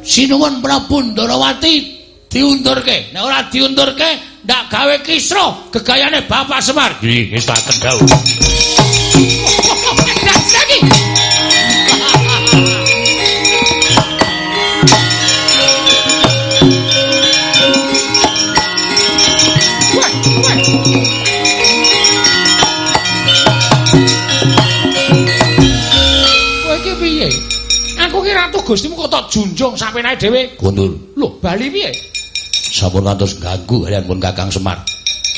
Sinuwun Prabu Ndarawati diundurke. Nek ora diundurke, ndak gawe kisra gegayane Bapak Semar. Nggih, wis tak dawuh. Ratu Gustimu kok tak junjung sapenake dhewe. Kundur. Lho, bali piye? Sampun ngantos ganggu kalian pun Kakang Semar.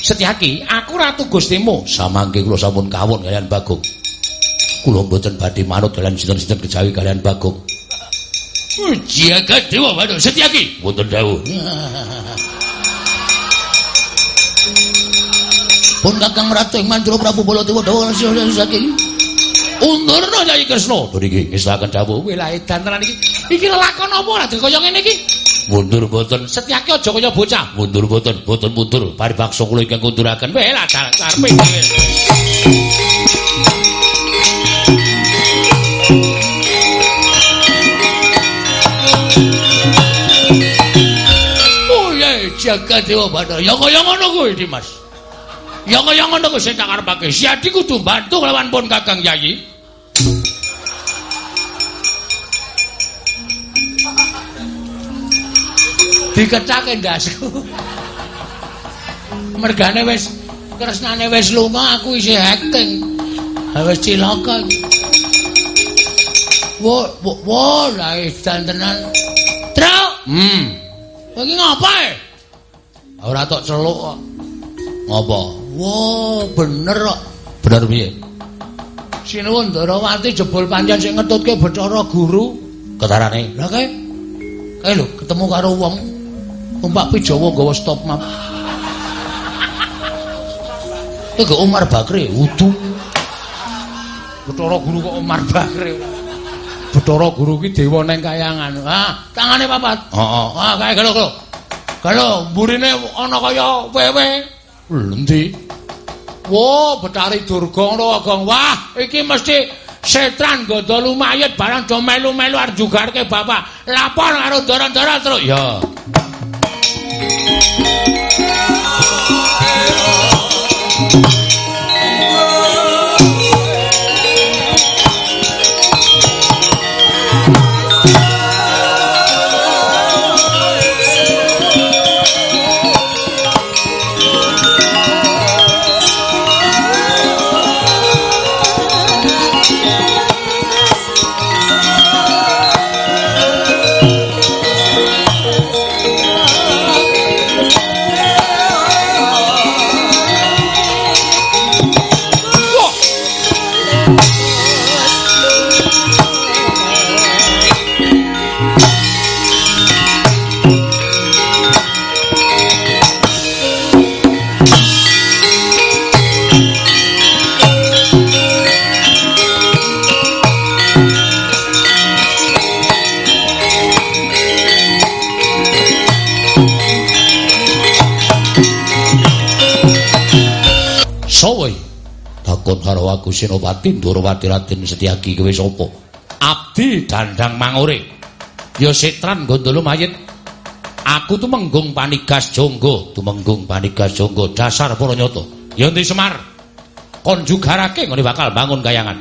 Setyaki, aku ratu Gustimu. Samangke kula sampun kawon kalian Bagong. Kula mboten badhe manut kalian sinten-sinten kejawi kalian Bagong. Jaga Dewa Waduh Setyaki. Wonten dawuh. Pun Kakang Ratu ing Mandura Prabu Baladewa Dawa Setyaki. Undurna Nyai Kresna. Mriki ngestaken dawuh. Kowe lha edan tenan iki. Iki lelakon apa ora kaya ngene iki? Mundur mboten. Setyaki aja kaya bocah. Mundur mboten, mboten mundur. Paribaksa kula ingkang kunduraken. Weh lah karepe dhewe. Oh jaga dewa bathara. Ya kaya ngono kuwi Dimas. Ya kaya ngono kuwi sing tak karepake. Si Adi kudu bantu lawan pun Kakang Yayi. Dikecake ndasku. Mergane wis kresnane wis lunga aku isih acting. Wis cilaka. Wo wo wo la edan tenan. Truk. Hmm. Kowe iki ngapa e? Ora tok celuk kok. Ngopo? Wo bener kok. Bener piye? Sinuwun Ndarawati jebul pancen sing ngetutke Bathara Guru. Ketarane? Lah kae. Kae lho ketemu karo wong. Umpak Pijawa nggawa stop map. Iki Umar Bakri udu. Bathara Guru kok Umar Bakri. Bathara Guru ki dewa ning kayangan. Ah, tangane papat. Heeh. Ah, kae gelo gelo. Gelo, mburine ana kaya wewe. Lho ndi? Wah, Betari Durga ngono Agong. Wah, iki mesti setran godo lumayet barang do melu-melu arep jugarke bapak. Lapor karo ndara-ndara terus. Ya. Sowe. Takon karo aku Senopati Ndorowati Raden Setyaki kowe sapa? Abdi Dandang Mangure. Ya Setran Gondolo Mayit. Aku tuh menggung panigas jonggo, tumenggung panigas jonggo dasar para nyata. Ya Ndi Semar. Kon jugarake ngene bakal bangun kayangan.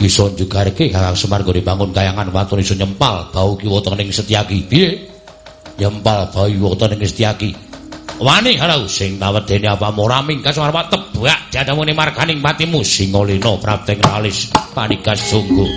Iso jugarake Kakang Semar ngene bangun kayangan watur iso nyempal bau kiwa ning Setyaki. Piye? Nyempal bau kiwa ning Setyaki. Wani halau sing tawedene apa? Ora mingkas arep tebak. Jadamune marganing patimu singolina prapteng ralis. Panikas sungguh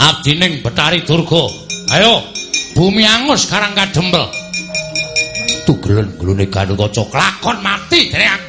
abdining Betari Durga. Ayo, bumi angus sekarang kadempel. Tugelen glune Ganukaca lakon mati dening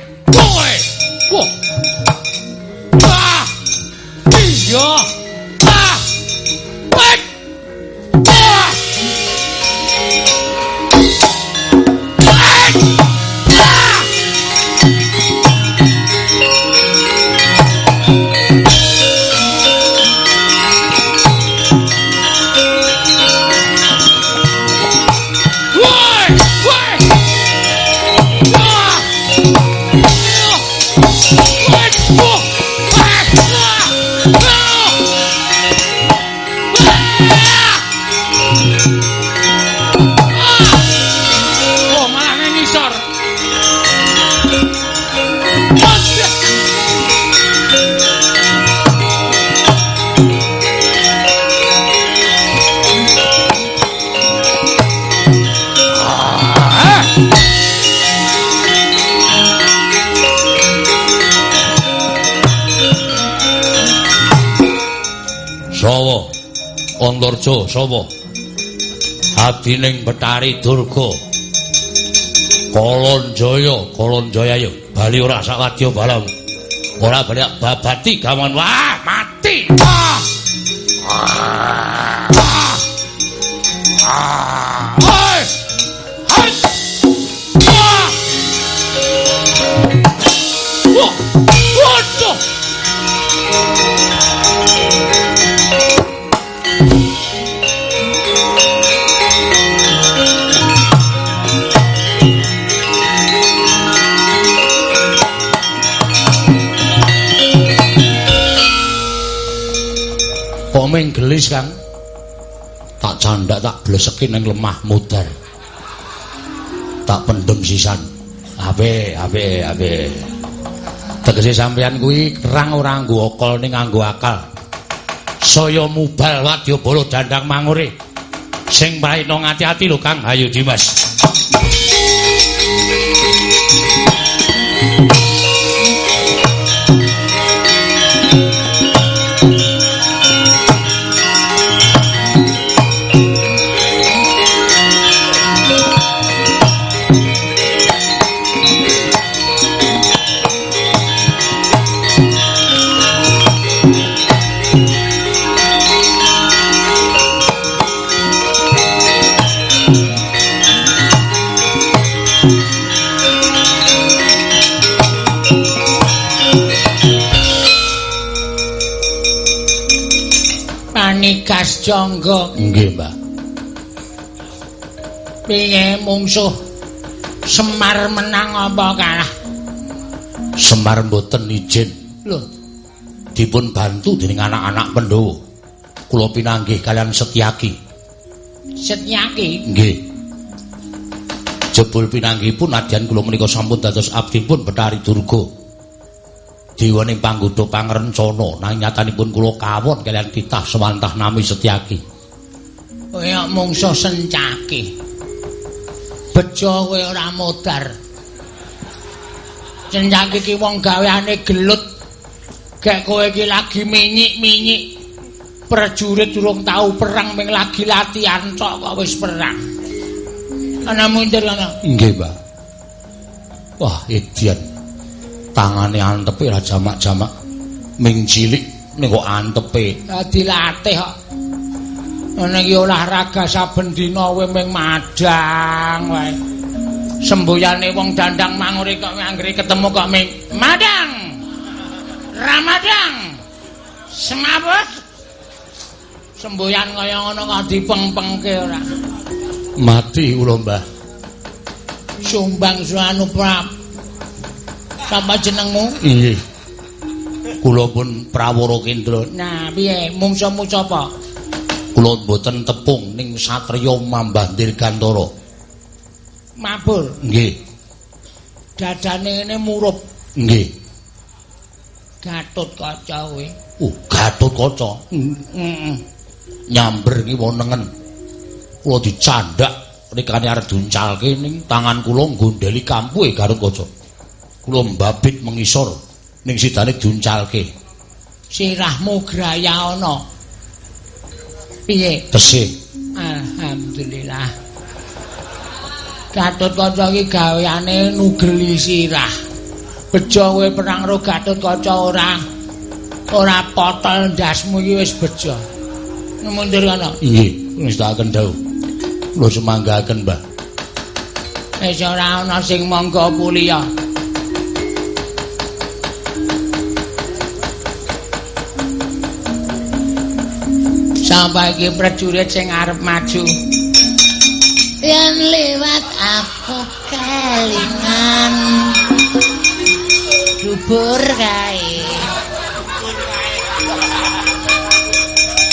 Antarja sapa? Abdining Betari Durga. Kolonjaya, Kolonjaya yo. Bali ora sawadya balam. Ora bali babati gawan wah bleseki ning lemah mudar. Tak pendem sisan. Ape, ape, ape. Tegese sampeyan kuwi kerang ora nggo okol ning nganggo akal. Saya mubal wadyabala dandang mangure. Sing praina ngati-ati lho Kang Ayo Dimas. Mungsuh Semar menang apa kalah? Semar mboten izin Lho, dipun bantu dening anak-anak Pandhawa. Kula pinanggih kalian Setyaki. Setyaki. Nggih. Jebul pinanggihipun adyan kula menika sampun dados abdipun Betari Durga. Dewaning panggoda pangrencana nanging nyatanipun kula kawon kalian titah sewantah nami Setyaki. Kaya mungsuh sencaki. Bejo kowe ora modar. Sencaki ki wong gaweane gelut. Gek kowe iki lagi minyik-minyik. Prajurit durung tau perang ming lagi latihan cok kok wis perang. Ana mundur ana. Nggih, Mbak. Wah, edian. Tangane antepe ra jamak-jamak. Ming cilik ning kok antepe. dilatih kok. Ana iki olahraga saben dina kowe ming madang wae. Semboyane wong dandang mangure kok anggere ketemu kok ming madang. Ramadang. Semabut. Semboyan kaya ngono kok dipeng-pengke ora. Mati kula, Mbah. Sumbang Suanu Prap. Sapa jenengmu? Nggih. Kula pun Prawara Kendra. Nah, piye? Mungsuhmu sapa? Kula mboten tepung ning satriya Mambah Dirgantara. Mabur. Nggih. Dadane ngene murup. Nggih. Gatut kaca kowe. Uh, Gatotkaca. Heeh. Nyamber iki wonengen. Kula dicandak rikane arep duncalke ning tangan kula gondeli kampuhe Gatotkaca. Kula mbabit mengisor ning sidane duncalke. Sirahmu graya ana. Piye? Tesih. Alhamdulillah. Gatut kaca iki gaweane nugeli sirah. Bejo kowe perang karo Gatut kaca ora ora potol ndasmu iki wis bejo. Mundur kana. Nggih, ngestaken dawuh. Kula semanggaken, Mbah. Wis ora ana sing monggo puliya. Sampai iki prajurit sing arep maju. Yen lewat aku kelingan. Dubur kae.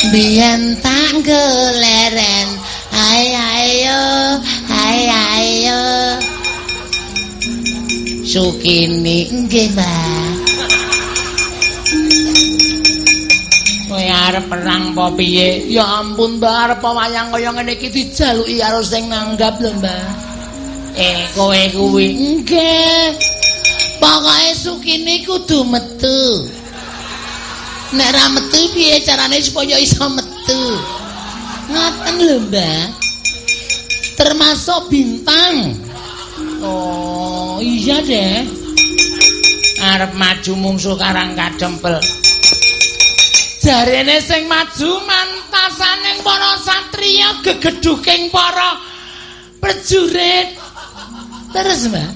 Biyen tak goleren Hai ayo Hai ayo Sukini nggih arep perang apa piye? Ya ampun Mbak arep wayang kaya ngene iki dijaluki karo sing nanggap lho Mbak. Eh kowe kuwi nggih. Pokoke Sukini kudu metu. Nek ra metu piye carane supaya iso metu? Ngaten lho, Mbah. Termasuk bintang. Oh, iya deh. Arep maju mungsu karang kadempel. Jarene sing maju mantasaning para satriya gegeduking para prajurit. Terus, Mbak.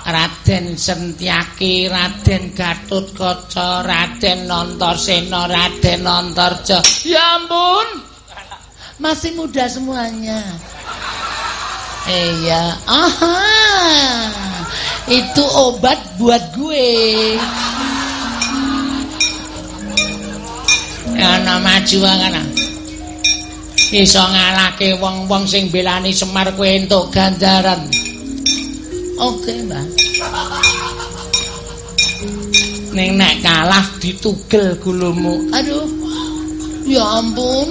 Raden Sentyaki, Raden Gatutkaca, Raden Nantasena, Raden Antarja. Ya ampun. Masih muda semuanya. Iya. Aha. Itu obat buat gue. Ana maju ana. Iso ngalake wong-wong sing belani Semar kowe entuk ganjaran. Oke, Mbak. Ning nek kalah ditugel gulumu. Aduh. Ya ampun.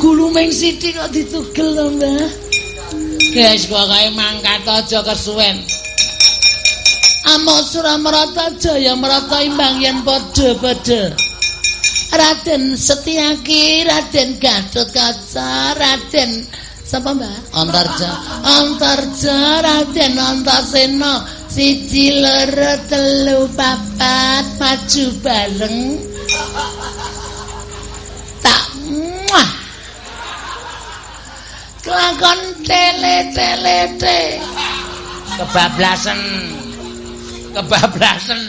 Gulumeng sithik kok ditugel Mbak. Guys, kok kae mangkat aja kesuwen. Amo Suramrata Jaya merata imbang yen padha-padha. Raden Setyaki, Raden Gatot Kaca, Raden sapa Mbak? Antarja. Antarja Raden Antasena. Siji loro telu papat maju bareng. Tak muah. Kelakon tele tele te. Kebablasan. Kebablasan.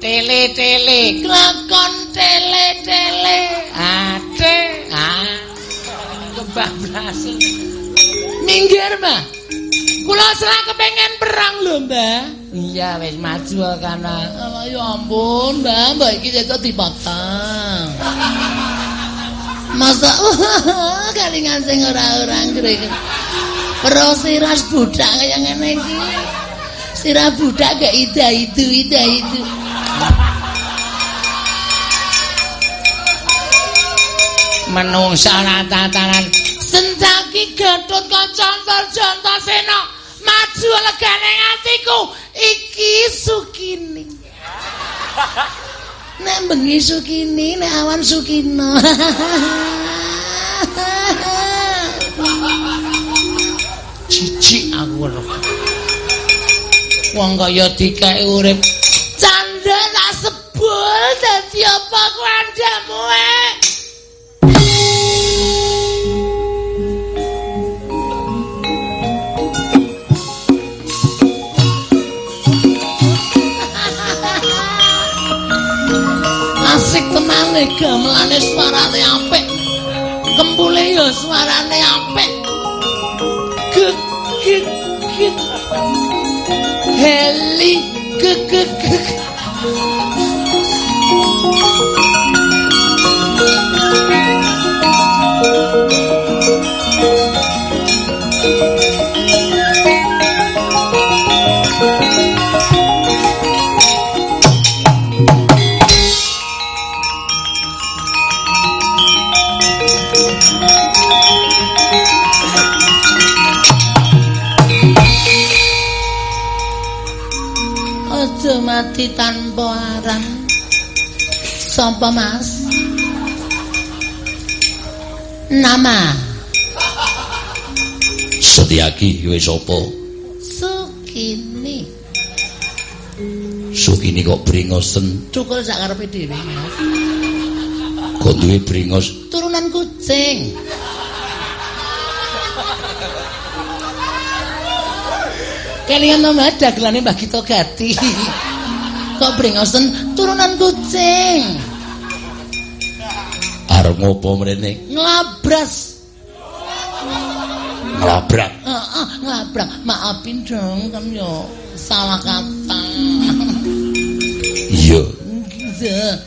Tele tele. Kelakon tele tele. Ate. Ah. Kebablasan. Minggir, Mbak. Kula serang kepengen perang lho, Mbak. Iya, wis maju kana. Oh, ya ampun, Mbak, Mbak iki kok dipotong. Masa kalingan sing ora-ora ngrek. Pro siras budak kaya ngene iki. Sirah budak gak ida itu ida itu. Menungsa tatanan Sentaki Gatot Kacantar Jantasena maju legane atiku iki Sukini. Nek bengi Sukini, nek awan Sukina. Cici aku lho. Wong kaya dikae urip canda tak sebul dadi apa kandamu e? Asik tenane gamelane suarane apik. Kempule ya suarane apik. Heli gek gek mati tanpa aran. Sapa Mas? Nama Setyaki wis apa? Sukini. Sukini kok bringosen, Cukul sak karepe dhewe, Mas. kok duwe bringos. Turunan kucing. Kelingan nama dagelane Mbah Gito Gati. Kok bringosen turunan kucing. Arep ngopo mrene? Nglabras. Nglabrak. Heeh, nglabrak. Maafin dong kan yo salah kata. Iya.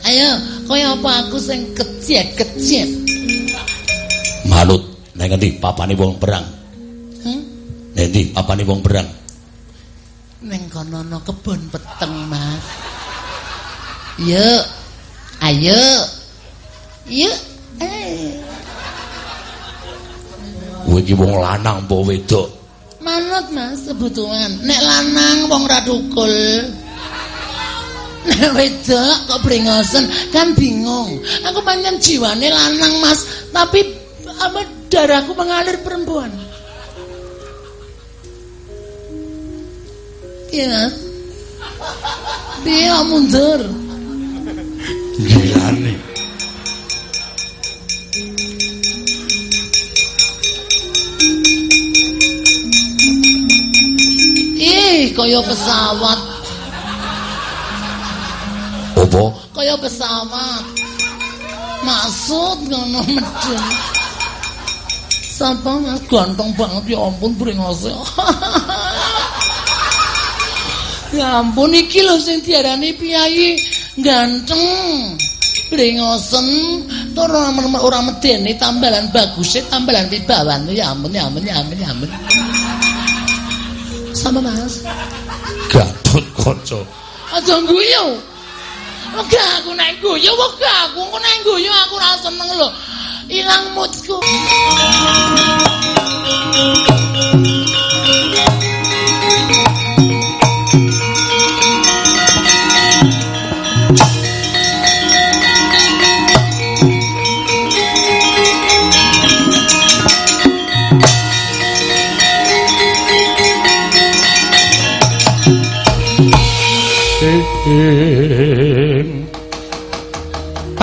Ayo, kaya apa aku sing kecet-kecet. Manut nang ngendi papane wong perang? Hmm? Nang ndi papane wong perang? Ning kono ana kebon peteng, Mas. Yuk. Ayo. Yuk. Eh. Kowe iki wong lanang apa wedok? Manut, Mas, kebutuhan. Nek lanang wong ra dukul. Nek wedok kok brengosen kan bingung. Aku pancen jiwane lanang, Mas, tapi apa darahku mengalir perempuan. Iya. Dia mundur. Gilane. Ih, kaya pesawat. Apa? Kaya pesawat. Maksud ngono medhen. Sapa mas ganteng banget ya ampun bringose. ya ampun iki lho sing diarani piyai ganteng. Bringosen tur ora medeni tambalan baguse tambalan wibawan ya ampun ya ampun ya ampun ya ampun. Sama Mas. Gabut kanca. Aja guyu. Oke aku nek guyu kok aku nek guyu aku ora seneng lho. Ilang moodku.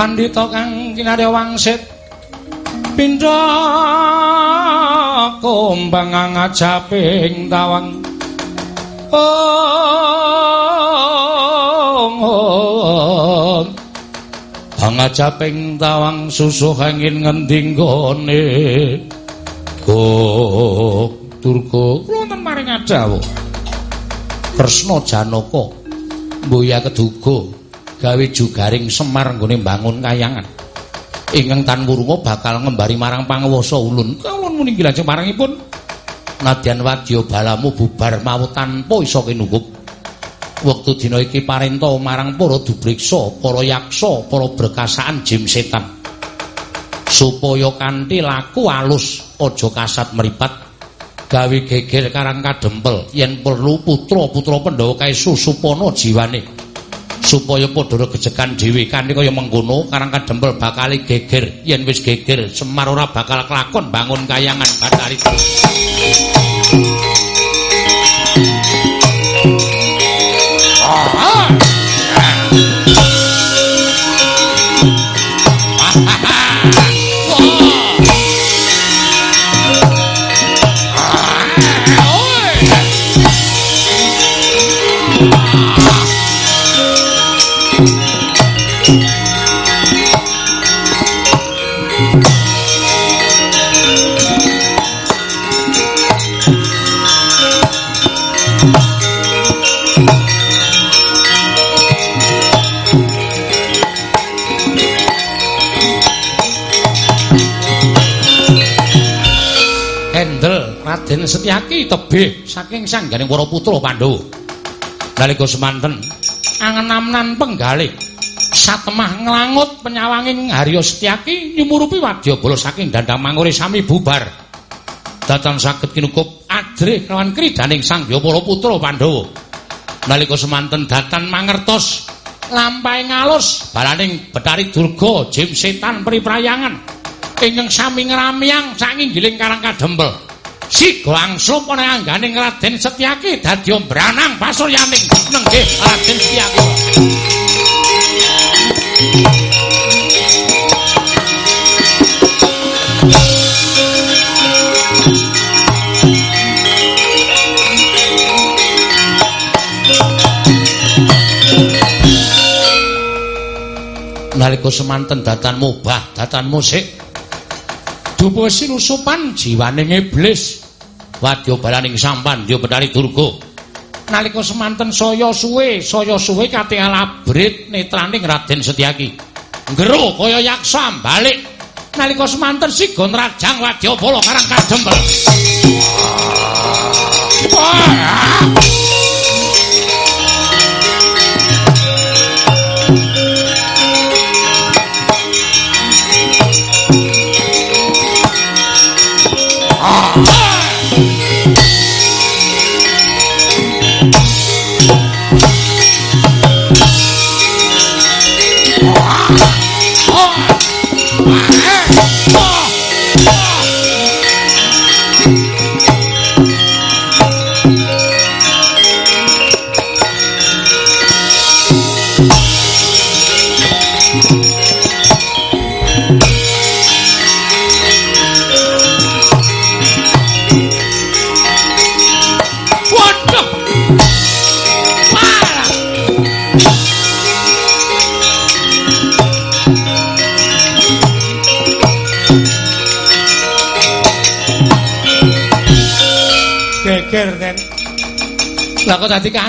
Pandita kang kinarya wangsit. Pindha kumbang ngajaping tawang. Oh, ngajaping tawang susuh angin ngending gone Kok Durga. Wonten maring adawuh Kresna Janaka Mboya Keduga gawe jugaring Semar nggone mbangun kayangan. Ingkang tan wurunga bakal ngembari marang panguwasa ulun. Kawon muni lajeng marangipun. Nadyan wadya balamu bubar mawu tanpa isa kinungkup wektu dina iki parenta marang para dubriksa para yaksa para berkasaan jim setan. Supaya kanthi laku alus aja kasat meripat gawe geger karang kadempel. Yen perlu putra-putra Pandhawa kae susupana jiwane supaya padha gejekan dhewe. Kanthi kaya mengkono karang kadempel bakal geger. Yen wis geger Semar ora bakal kelakon bangun kayangan Bathari Raden Setyaki tebih saking sangganing para putra Pandhawa. Nalika semanten angen-amenan penggalih satemah nglangut penyawanging Harya Setyaki nyumurupi wadyabala saking dandang mangure sami bubar. Datan saged kinukup adrih kelawan kridaning sang para putra Pandhawa. Nalika semanten datan mangertos lampahe ngalus balaning Betari Durga Jim Setan priprayangan ingkang sami ngramyang saking giling karang kadempel. Siga angslup ana angganing Raden Setyaki dadi branang pasuryaning. Nenggih Raden Setyaki. Nalika semanten datan mubah datan musik. Dupa sinusupan jiwaning iblis wadya balaning sampan dia bedari durga. Nalika semanten saya suwe saya suwe kate alabrit netraning Raden Setyaki ngero kaya yaksa balik. Nalika semanten sigon rajang wadya bala karang kadempel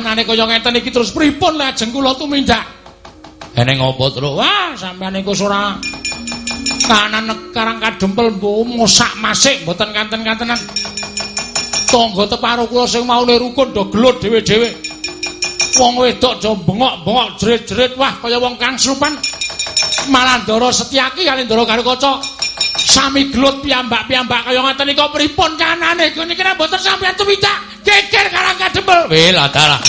kok dadi kanane kaya ngeten iki terus pripun lajeng kula tumindak? Eneng apa terus? Wah, sampeyan iku ora kanan karang kadempel mosak masik mboten kanten-kantenan. Tangga teparo kula sing maune rukun do gelut dhewe-dhewe. Wong wedok do bengok-bengok jerit-jerit wah kaya wong kang supan. Malandara Setyaki kali Ndara karo. Sami gelut piyambak-piyambak kaya ngeten iki pripun kanane? Kene kira mboten sampeyan tumindak. Geger karang kadempel. Weh, ladalah.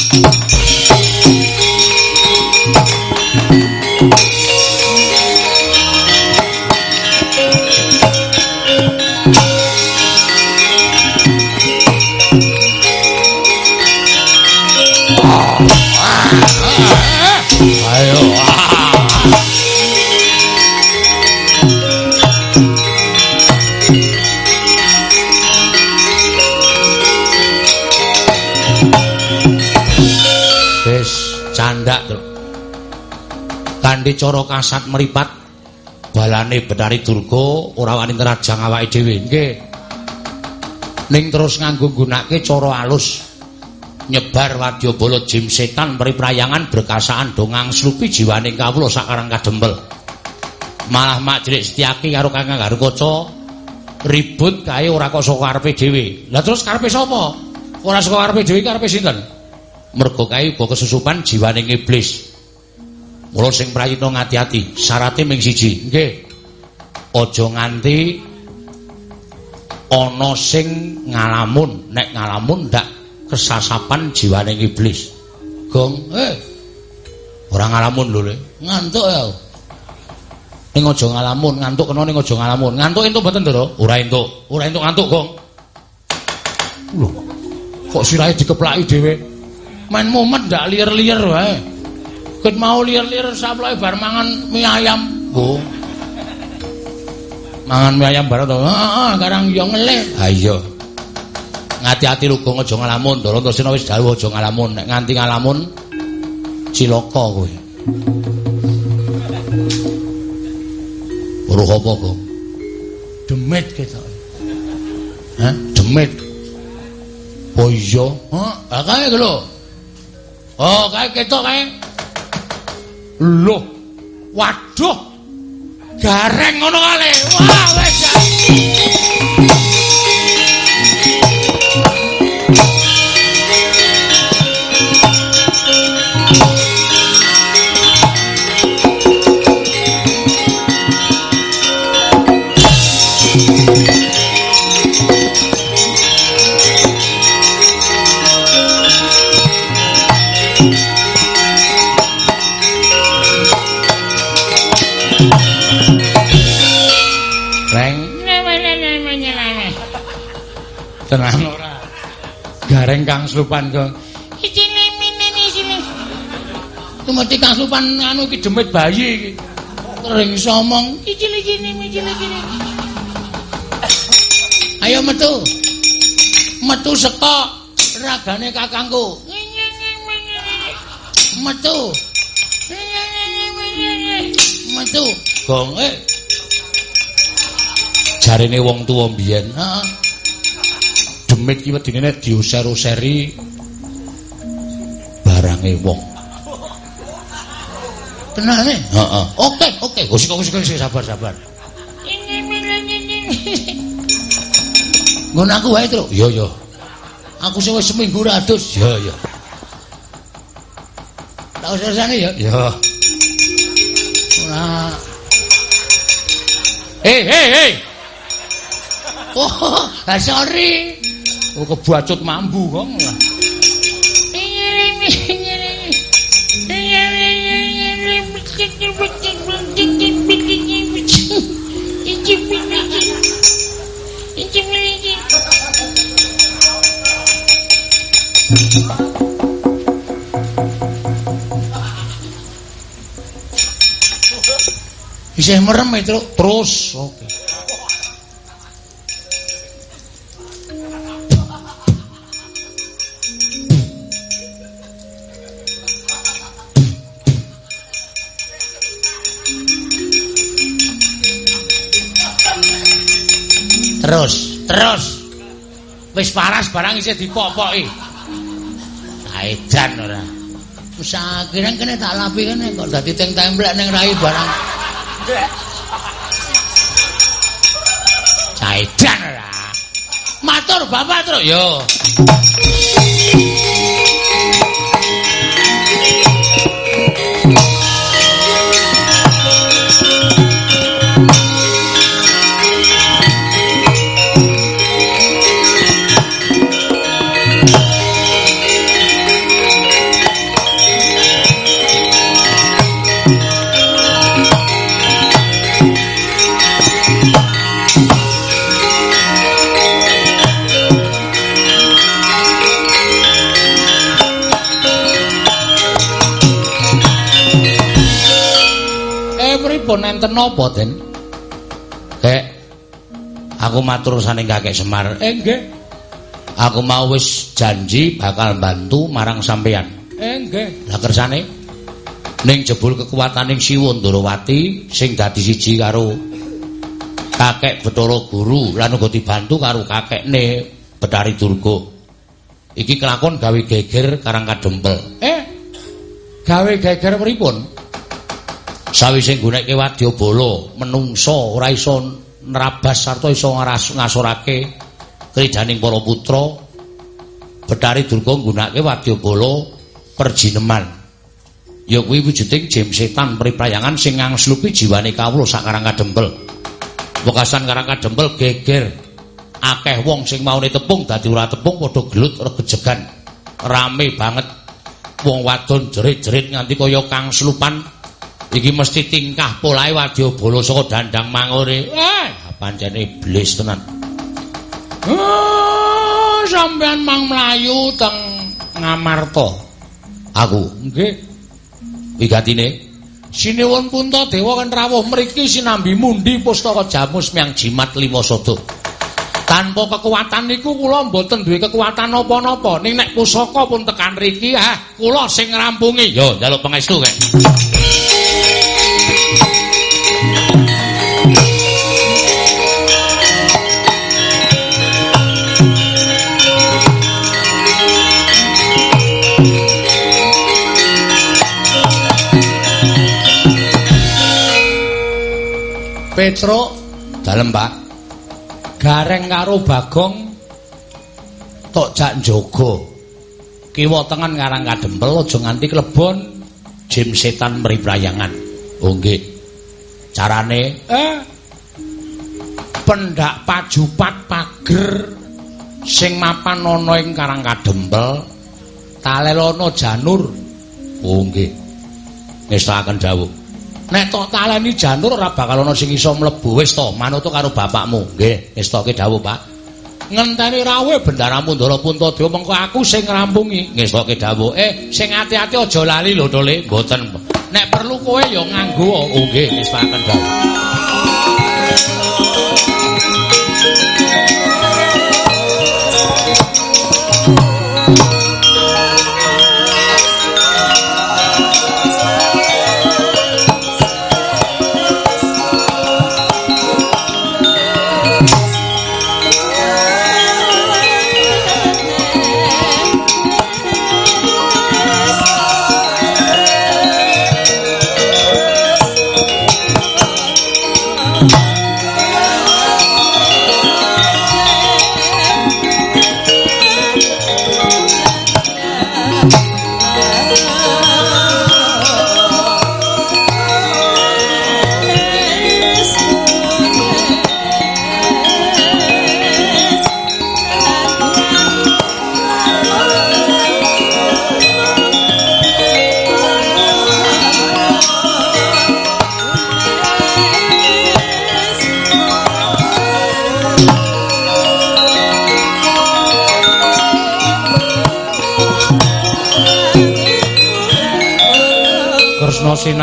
Kanthi cara kasat meripat balane Betari Durga ora wani ngerajang awake dhewe. Nggih. Ning terus nganggo gunake cara alus nyebar wadyabala jim setan priprayangan berkasaan dongang slupi jiwane kawula sakarang kadempel malah majrik setyaki karo Kakang Garukaca ribut kae ora kok saka karepe dhewe. Lah terus karepe sapa? Ora saka karepe dhewe karepe sinten? Mergo kae uga kesusupan jiwane iblis Mula sing prayitna ngati-ati, syaraté ming siji. Nggih. Aja nganti ana sing ngalamun, nek ngalamun ndak kesasapan jiwane iblis. Gong, eh. Ora ngalamun lho, Le. Ngantuk ya. Ning aja ngalamun, ngantuk kena ning aja ngalamun. Ngantuk entuk mboten, Ndara? Ora entuk. Ora entuk ngantuk, Gong. Lho. Kok sirahe dikeplaki dhewe? Main momen ndak liar-liar wae. Ket mau lir-lir saploke bar mangan mie ayam. Oh. Mangan mie ayam bareng to. Heeh, karang yo ngelih. Ha iya. Ngati-ati lugo aja ngalamun, Ndara Antasena wis dawuh aja ngalamun. Nek nganti ngalamun cilaka kowe. Weruh apa, Kong? Demit ketok. Hah? Demit. Oh iya. Hah? Kae lho. Oh, kae ketok kae. Loh. Waduh. Gareng ngono kale. Wah, wis. Kang Slupan kok. Iki lemine sini. Tumeti Kang Slupan anu iki demit bayi iki. Kering somong. Iki iki iki iki. Ayo metu. Metu saka ragane kakangku. Metu. Metu. Gong eh. Jarine wong tuwa mbiyen, heeh. Demit ki wedine nek diuser-useri barange wong. Tenane? Heeh. Oke, oke. Wis kok wis sabar sabar. Ngono aku wae, Tru. Iya, iya. Aku sing wis seminggu ratus. Iya, iya. Tak usah-usane ya. Iya. Ora. Eh, eh, eh. Oh, sorry. Oh kebacut mambu kong lah. Isih merem itu terus. Oke. Okay. Terus, terus. Wis paras barang isih dipopoki. Saedan ora. Wis akhiran kene tak lapi kene kok dadi teng templek ning rai barang. Saedan ora. Matur Bapak Truk yo. Enten napa, Den? Kek aku matur saning Kakek Semar. Eh, nggih. Aku mau wis janji bakal bantu marang sampeyan. Eh, nggih. Lah kersane ning jebul kekuwataning Siwa Ndrawati sing dadi siji karo Kakek Bathara Guru lan uga dibantu karo kakekne Betari Durga. Iki kelakon gawe geger karang kadempel. Eh. Gawe geger pripun? Sawise nggunakake wadyabala menungsa ora iso nrabas sarta iso ngasorake kridaning para putra. Betari Durga nggunakake wadyabala perjineman. Ya kuwi wujuding jem setan priprayangan sing ngangslupi jiwane kawula sakarang kadempel. Wekasan karang kadempel geger. Akeh wong sing maune tepung dadi ora tepung padha gelut regejegan. Rame banget. Wong wadon jerit-jerit nganti kaya kang slupan iki mesti tingkah polahe wadyabala saka dandang mangure eh pancen iblis tenan. Oh sampean mang mlayu teng ngamarta. Aku. Nggih. Wigatine sinuwun punta dewa kan rawuh mriki sinambi mundi pustaka jamus miang jimat lima sodo. Tanpa kekuatan niku kula mboten duwe kekuatan napa-napa ning nek pusaka pun tekan mriki ah kula sing ngrampungi. Yo njaluk pangestu kek Petro dalem Pak. Gareng karo Bagong tok jak njaga kiwa tengen ngarang kadempel aja nganti klebon jim setan mriprayangan oh nggih. Carane eh pendak pajupat pager sing mapan ana ing karang kadempel talelono janur. Oh nggih. Ngestakaken dawuh nek tok taleni janur ora bakal ana sing iso mlebu. Wis to manut karo bapakmu. Nggih ngestoke dawuh Pak. Ngenteni rawuh bendaramu Ndara Puntadewa mengko aku sing ngrampungi ngestoke dawuh. Eh sing ati-ati aja lali lho Tole mboten. Nek perlu kowe ya nganggo. Oh nggih ngestakaken dawuh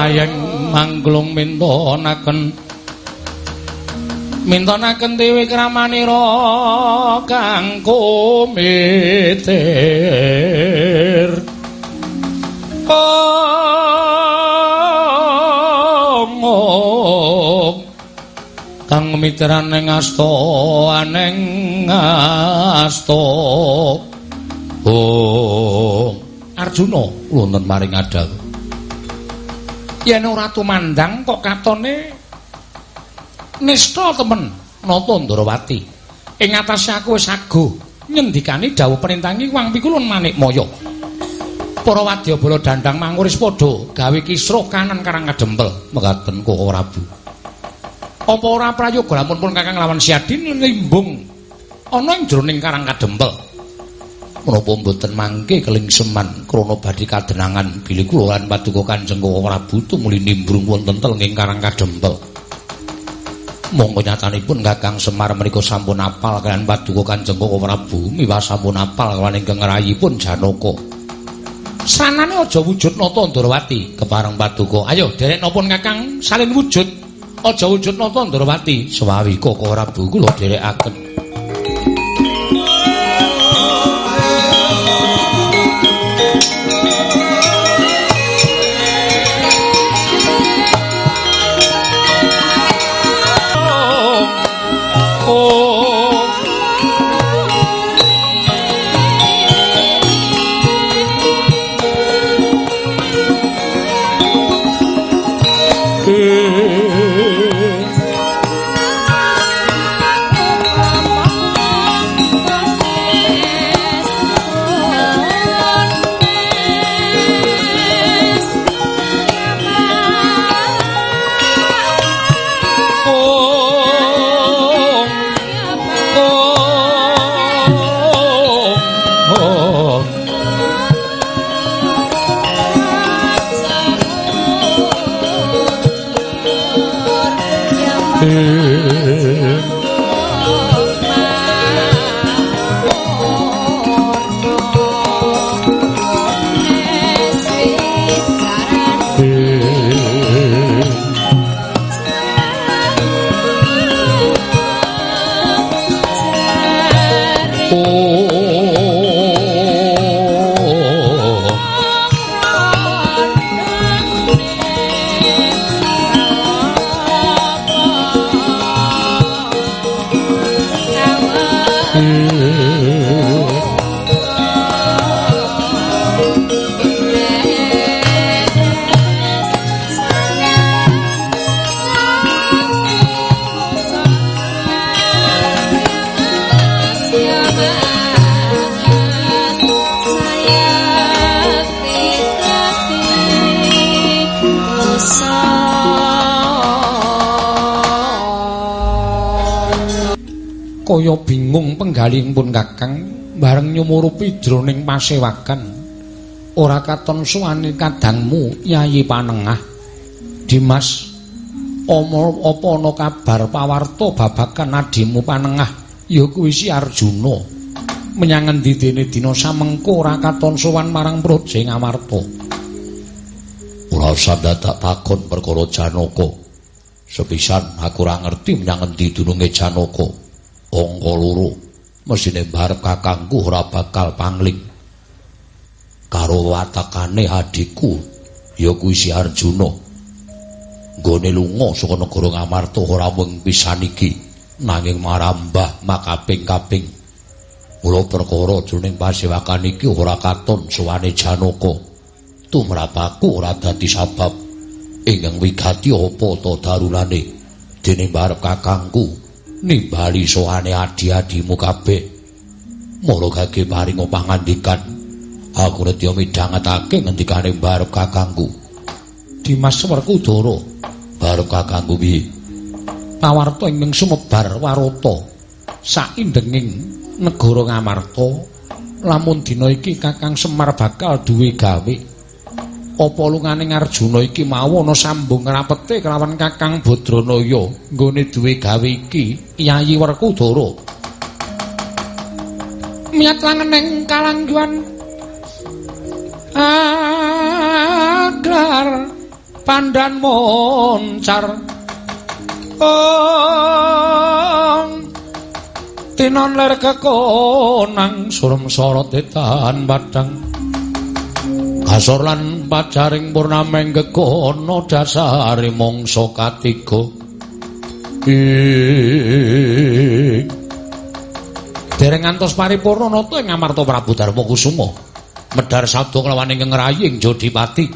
sinayeng manglung mintonaken. Mintonaken dewi kramanira kang kumitir. Oh kang mitran ning asta aneng asta oh Arjuna wonten maring adal yen ora tumandang kok katone nista temen? Nata Ndrawati ing atase aku wis ago nyendikani dawuh perintangi wang pikulun manik moyo. Para wadyabala dandang manguris padha gawe kisruh kanan karang kadempel. Mekaten kok ora apa ora prayoga? Lamun pun kakang lawan Siadin limbung ana ing jroning Karang Kadempel. Menapa mboten mangke kelingseman krana badhe kadenangan bilih kula lan paduka Kanjeng Prabu tumuli nimbrung wonten telenging Karang Kadempel. Monggo nyatanipun Kakang Semar menika sampun apal kalian paduka Kanjeng Prabu miwah sampun apal kalian ingkang rayipun Janaka. Sanane aja wujud nata Ndrawati kepareng paduka. Ayo derek napa Kakang salin wujud. aja wujud nata Ndrawati sawawi kok ora bu kula Hmm. Kaya bingung penggaling pun kakang bareng nyumurupi jroning pasewakan ora katon suwane kadangmu yayi panengah. Dimas omo apa ana kabar pawarta babakan adimu panengah? Ya kuwi si Arjuna. Menyang endi dene dina samengko ora katon sowan marang Praja Ngamarta? Ora usah dadak takon perkara Janaka. Sepisan aku ora ngerti menyang endi dununge Janaka angka loro. Mesine barep kakangku ora bakal pangling. Karo watakane adikku ya kuwi si Arjuna. Gone lunga saka negara Ngamarta ora mung pisan iki nanging marambah makaping-kaping. Mula perkara jroning pasewakan iki ora katon suwane Janaka. Tumrapaku ora dadi sabab. Ingkang wigati apa to darulane? Dene barep kakangku nimbali soane adi-adimu kabeh. Mula gage paring pangandikan. Aku nedya midhangetake ngendikane barep kakangku. Dimas Werkudara, barep kakangku piye? Pawarta ing sumebar warata saindenging negara Ngamarta. Lamun dina iki Kakang Semar bakal duwe gawe apa lungane Arjuna iki mau ana sambung rapete kelawan Kakang Badranaya? Nggone duwe gawe iki Yayi Werkudara. Miat langeneng kalangguan aglar pandan moncar. Oh tinon ler kekonang surem sorot etan padang asor lan pacaring purnameng kekono dasari mongso katiga dereng ngantos paripurna nata ing Amarta Prabu Darma Kusuma medhar sabda kelawan ing ngrayi ing Jodipati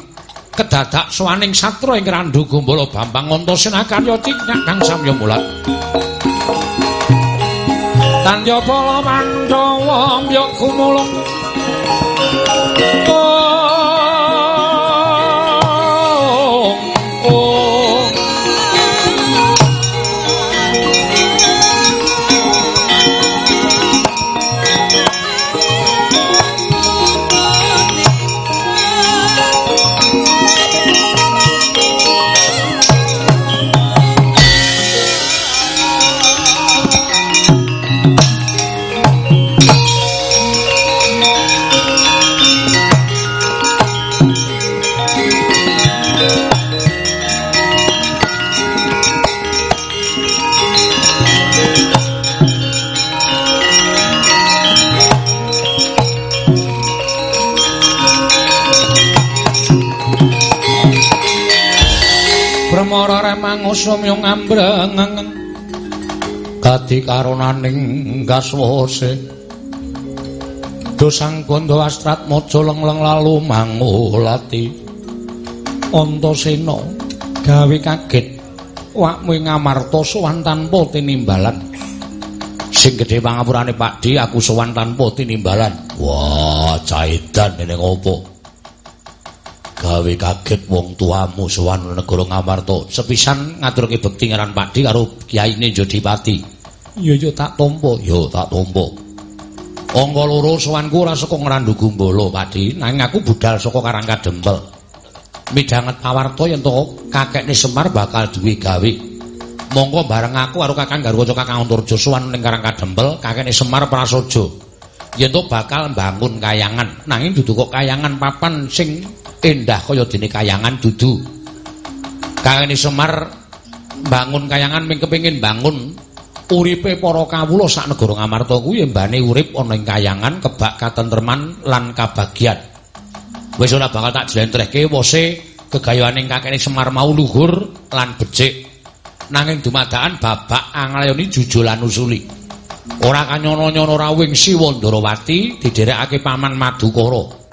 kedadak swaning satra ing Randu Gombala Bambang Antasena karya cinyak kang samya mulat. Tandya bala Pandhawa mbiyok kumulung. Bremara remang usum yung ambreng Kadi karonaning gaswose. Dosang gondo astrat mojo leng-leng lalu mangulati. Antasena gawe kaget. Wakmu ngamarta sowan tanpa tinimbalan. Sing gedhe pangapurane Pakdi aku sowan tanpa tinimbalan. Wah caidan ning opo gawe kaget wong tuamu sowan negara Ngamarta. Sepisan ngaturke bekti ngaran Pakdi karo Kyaine Jodipati iya yo tak tampa yo tak tampa angka loro sowanku ora saka ngrandu gumbala Pakdi. Nanging aku budal saka Karang Kadempel. Midhanget pawarta yen to kakekne Semar bakal duwe gawe. Monggo bareng aku karo Kakang Garwaca Kakang Anturjo sowan ning Karang Kadempel kakekne Semar Prasojo yen to bakal mbangun kayangan. Nanging dudu kok kayangan papan sing endah kaya dene kayangan dudu. Kangeni Semar bangun kayangan ming kepengin bangun uripe para kawula sak negara Ngamarta kuwi mbane urip ana ing kayangan kebak katentreman lan kabagyan. Wis ora bakal tak jlentrehke wose kegayaning kakene Semar mau luhur lan becik. Nanging dumadakan babak anglayoni jujulan usuli. Ora kanyono-nyono rawing Siwa Ndarawati diderekake paman Madukara.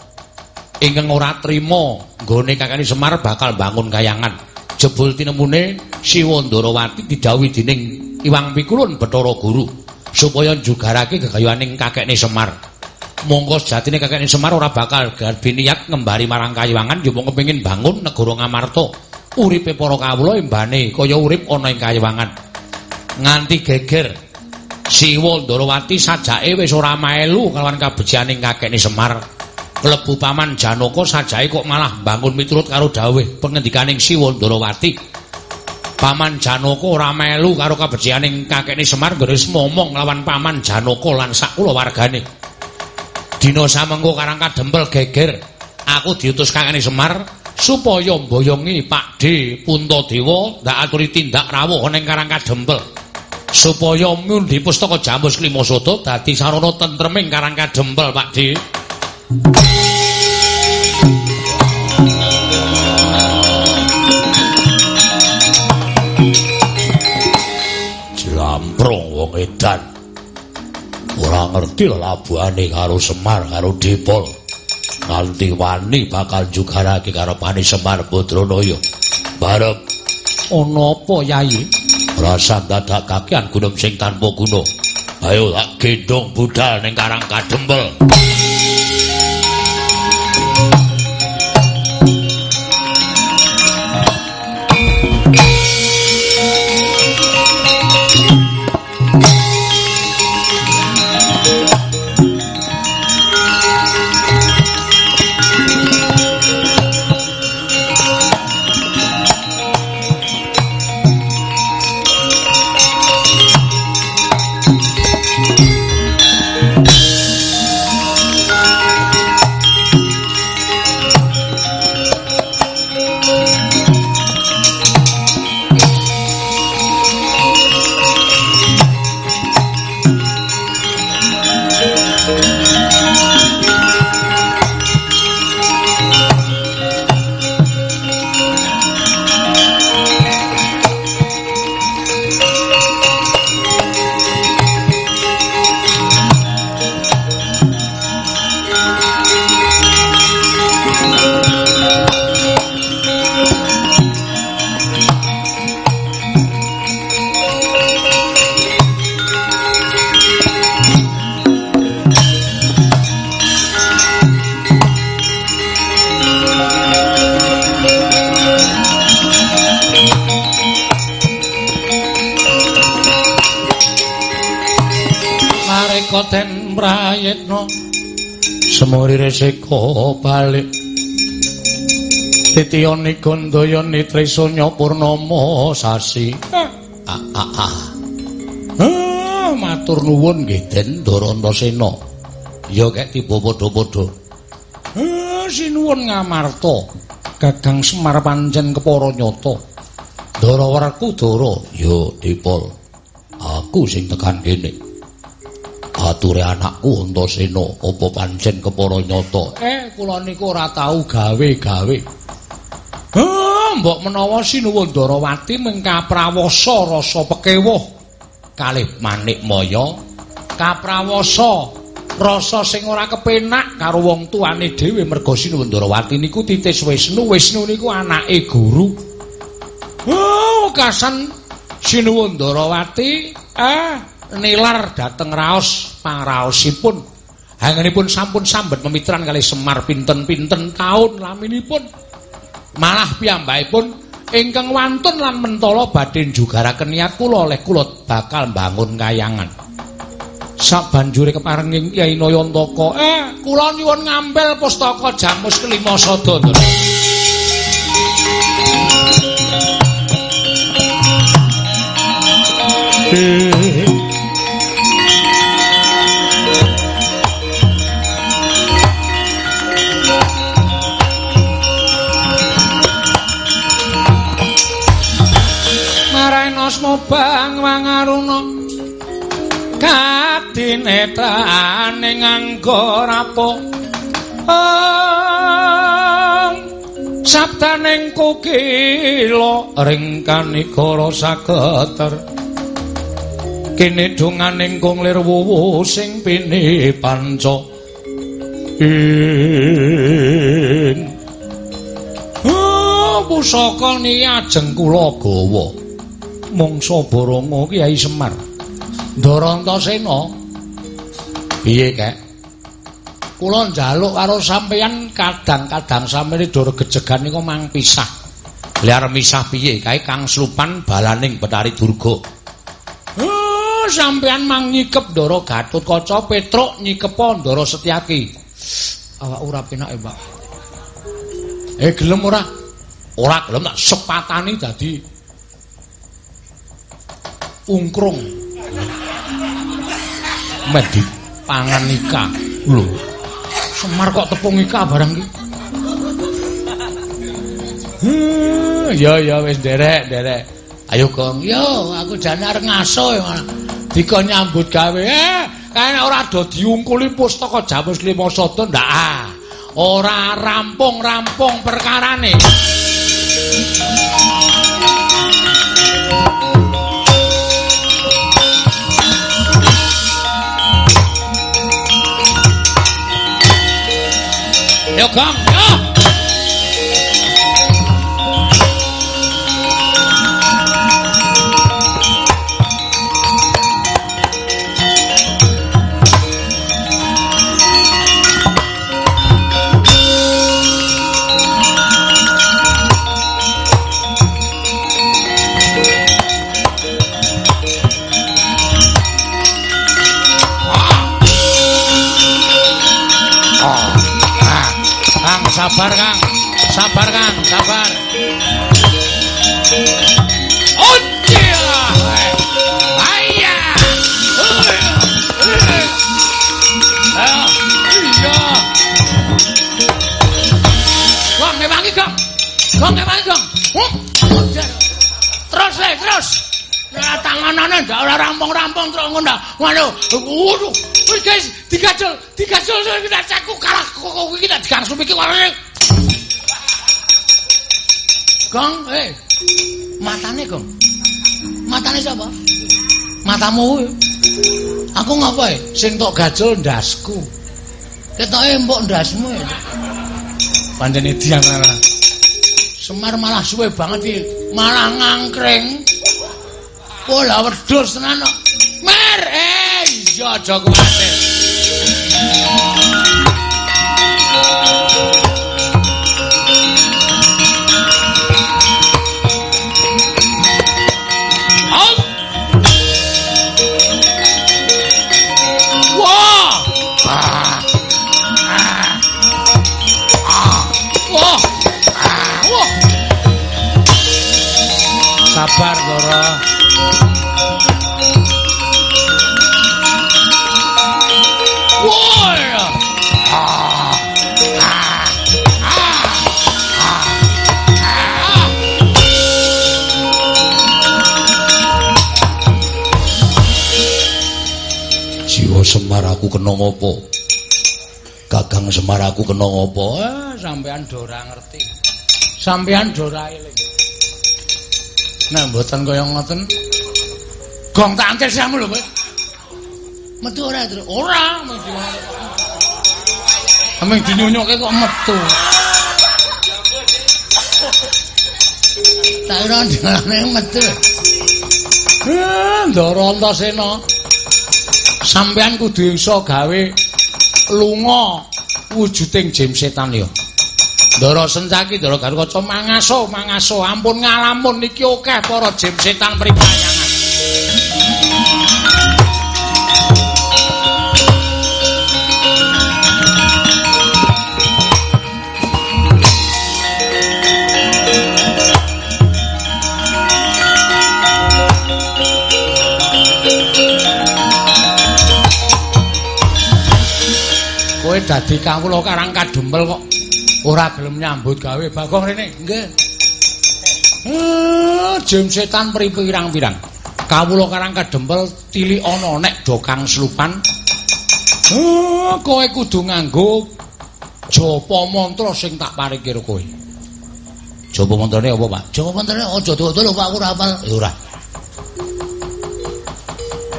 Ingkang ora trima nggone kakane Semar bakal bangun kayangan. Jebul tinemune Siwa Ndarawati didhawuhi dening Iwang Pikulun Bathara Guru supaya jugarake gegayaning kakekne Semar. Monggo sejatine kakekne Semar ora bakal biniat ngembari marang kayangan yo mung kepengin bangun negara Ngamarta. Uripe para kawula embane kaya urip ana ing kayangan. Nganti geger Siwa Ndarawati sajake wis ora melu kalawan kabejaning kakekne Semar. Klebu paman Janaka sajae kok malah bangun miturut karo dawuh pengendikaning Siwa Ndarawati. Paman Janaka ora melu karo kabecianing kakekne Semar geris momong lawan paman Janaka lan sak kulawargane. Dina samengko Karang Kadempel geger, aku diutus kakekne Semar supaya mboyongi Pakde Puntadewa ndak aturi tindak rawuh ning Karang Kadempel. supaya mundi pustaka Jambus Klimasada dadi sarana tentreming Karang Kadempel, Pakde. Jlamprong wong edan. Ora ngerti labuhane karo Semar karo Depol. Nganti wani bakal jugarake karo Pani Semar Badranaya. Barep ana apa, Yayi? Rasa dadak kakean gunung sing tanpa guna. Ayo tak gendong budal ning Karang Kadempel. Titiyane gandaya nitrisanya purnama sasi. Ah ah ah. Ah matur nuwun nggih den Darantasena ya kek tiba padha-padha. Ah sinuwun ngamarta Gagang Semar pancen kepara nyata Darawarku Dara ya Dipol. Aku sing tekan kene ature anakku Antasena apa pancen kepara nyata eh kula niku ora tau gawe-gawe mbok menawa Sinuwun Darawati mung kaprawasa rasa pekewuh. Kalih manik maya kaprawasa rasa sing ora kepenak karo wong tuane dhewe merga Sinuwun Darawati niku titis Wisnu. Wisnu niku anake guru. Oh, kasan Sinuwun Darawati ah nilar dateng raos pangraosipun. Hangenipun sampun sambet memitran kali Semar pinten-pinten taun laminipun malah piyambakipun ingkang wantun lan mentala badhe njugaraken niat kula oleh kula bakal bangun kayangan. Sabanjure keparenging Kyai Nayantaka eh kula nyuwun ngambil pustaka jamus kelima sadana Eh asma bang wangaruna katinetrane nganggo rapo. Sabdaning kukila ring kanikara sageter. Kene donganing kunglir wuwu sing pini panca Oh, pusaka ni ajeng kula gawa. Mangsa Barama Kyai Semar. Ndarantasena. Piye, Kek? Kula njaluk karo sampeyan kadang-kadang sampeyan dur gejegan niku mang pisah. Liar misah piye? Kae Kang Slupan balaning Betari Durga. Oh, sampeyan mang nyikep Ndara Gatotkaca Petruk nyikepa Ndara Setyaki. Awak ora penake, Pak. Eh gelem ora? Ora gelem tak sepatani dadi ungkrung. Medhi pangan ika. Lho. Semar kok tepung ika barang iki. Hmm, ya ya wis derek, derek. Ayo, Gong. Yo, aku jane arep ngaso ya. Dikon nyambut gawe. Eh, kene ora do diungkuli pustaka Jamus Lima Sada ndak. Ah. Ora rampung-rampung perkarane. Yo Kang, sabar Kang. Sabar Kang, sabar. Oh iya. Aya. Ayo. Iya. Kang ngewangi Kang. Kang ngewangi Kang. Terus le, terus. Ya tanganane ndak ora rampung-rampung terus ngono. Waduh. Waduh. Wis guys, digajol, digajol iki tak caku kalah kok iki tak digangsum iki warane. Gong, eh. Matane, Gong. Matane sapa? Matamu kuwi. Aku ngapa e? Sing tok gajol ndasku. Ketoke mbok ndasmu e. Pancene diang ora. Semar malah suwe banget iki, malah ngangkring. Pola wedhus tenan kok. Mer, eh iya aja kuwatir. Sabar, Doro. Semar aku kena ngopo? Gagang Semar aku kena ngopo? Ah, sampean Dora ngerti. Sampean Dora eling. Nah, mboten kaya ngoten. Gong tak angkel samu lho, kowe. Metu ora, Tru? Ora, mesti. Ameng dinyonyokke kok metu. Tak ora ndane metu. Eh, Ndara Antasena. Sampean kudu iso gawe lunga wujuding jem setan ya. Ndara Sencaki, Ndara Garukaca mangaso, mangaso, ampun ngalamun niki akeh para jem setan pripayangan. Dadi kawula karang kadempel kok ora gelem nyambut gawe Bagong rene. Nggih. Eh, jem setan pripirang-pirang. Kawula karang kadempel tili ana nek dokang slupan. Eh, kowe kudu nganggo japa mantra sing tak paringi karo kowe. Jaba mantrane apa, Pak? Japa mantrane aja dodol Pak ora hafal. Ya ora.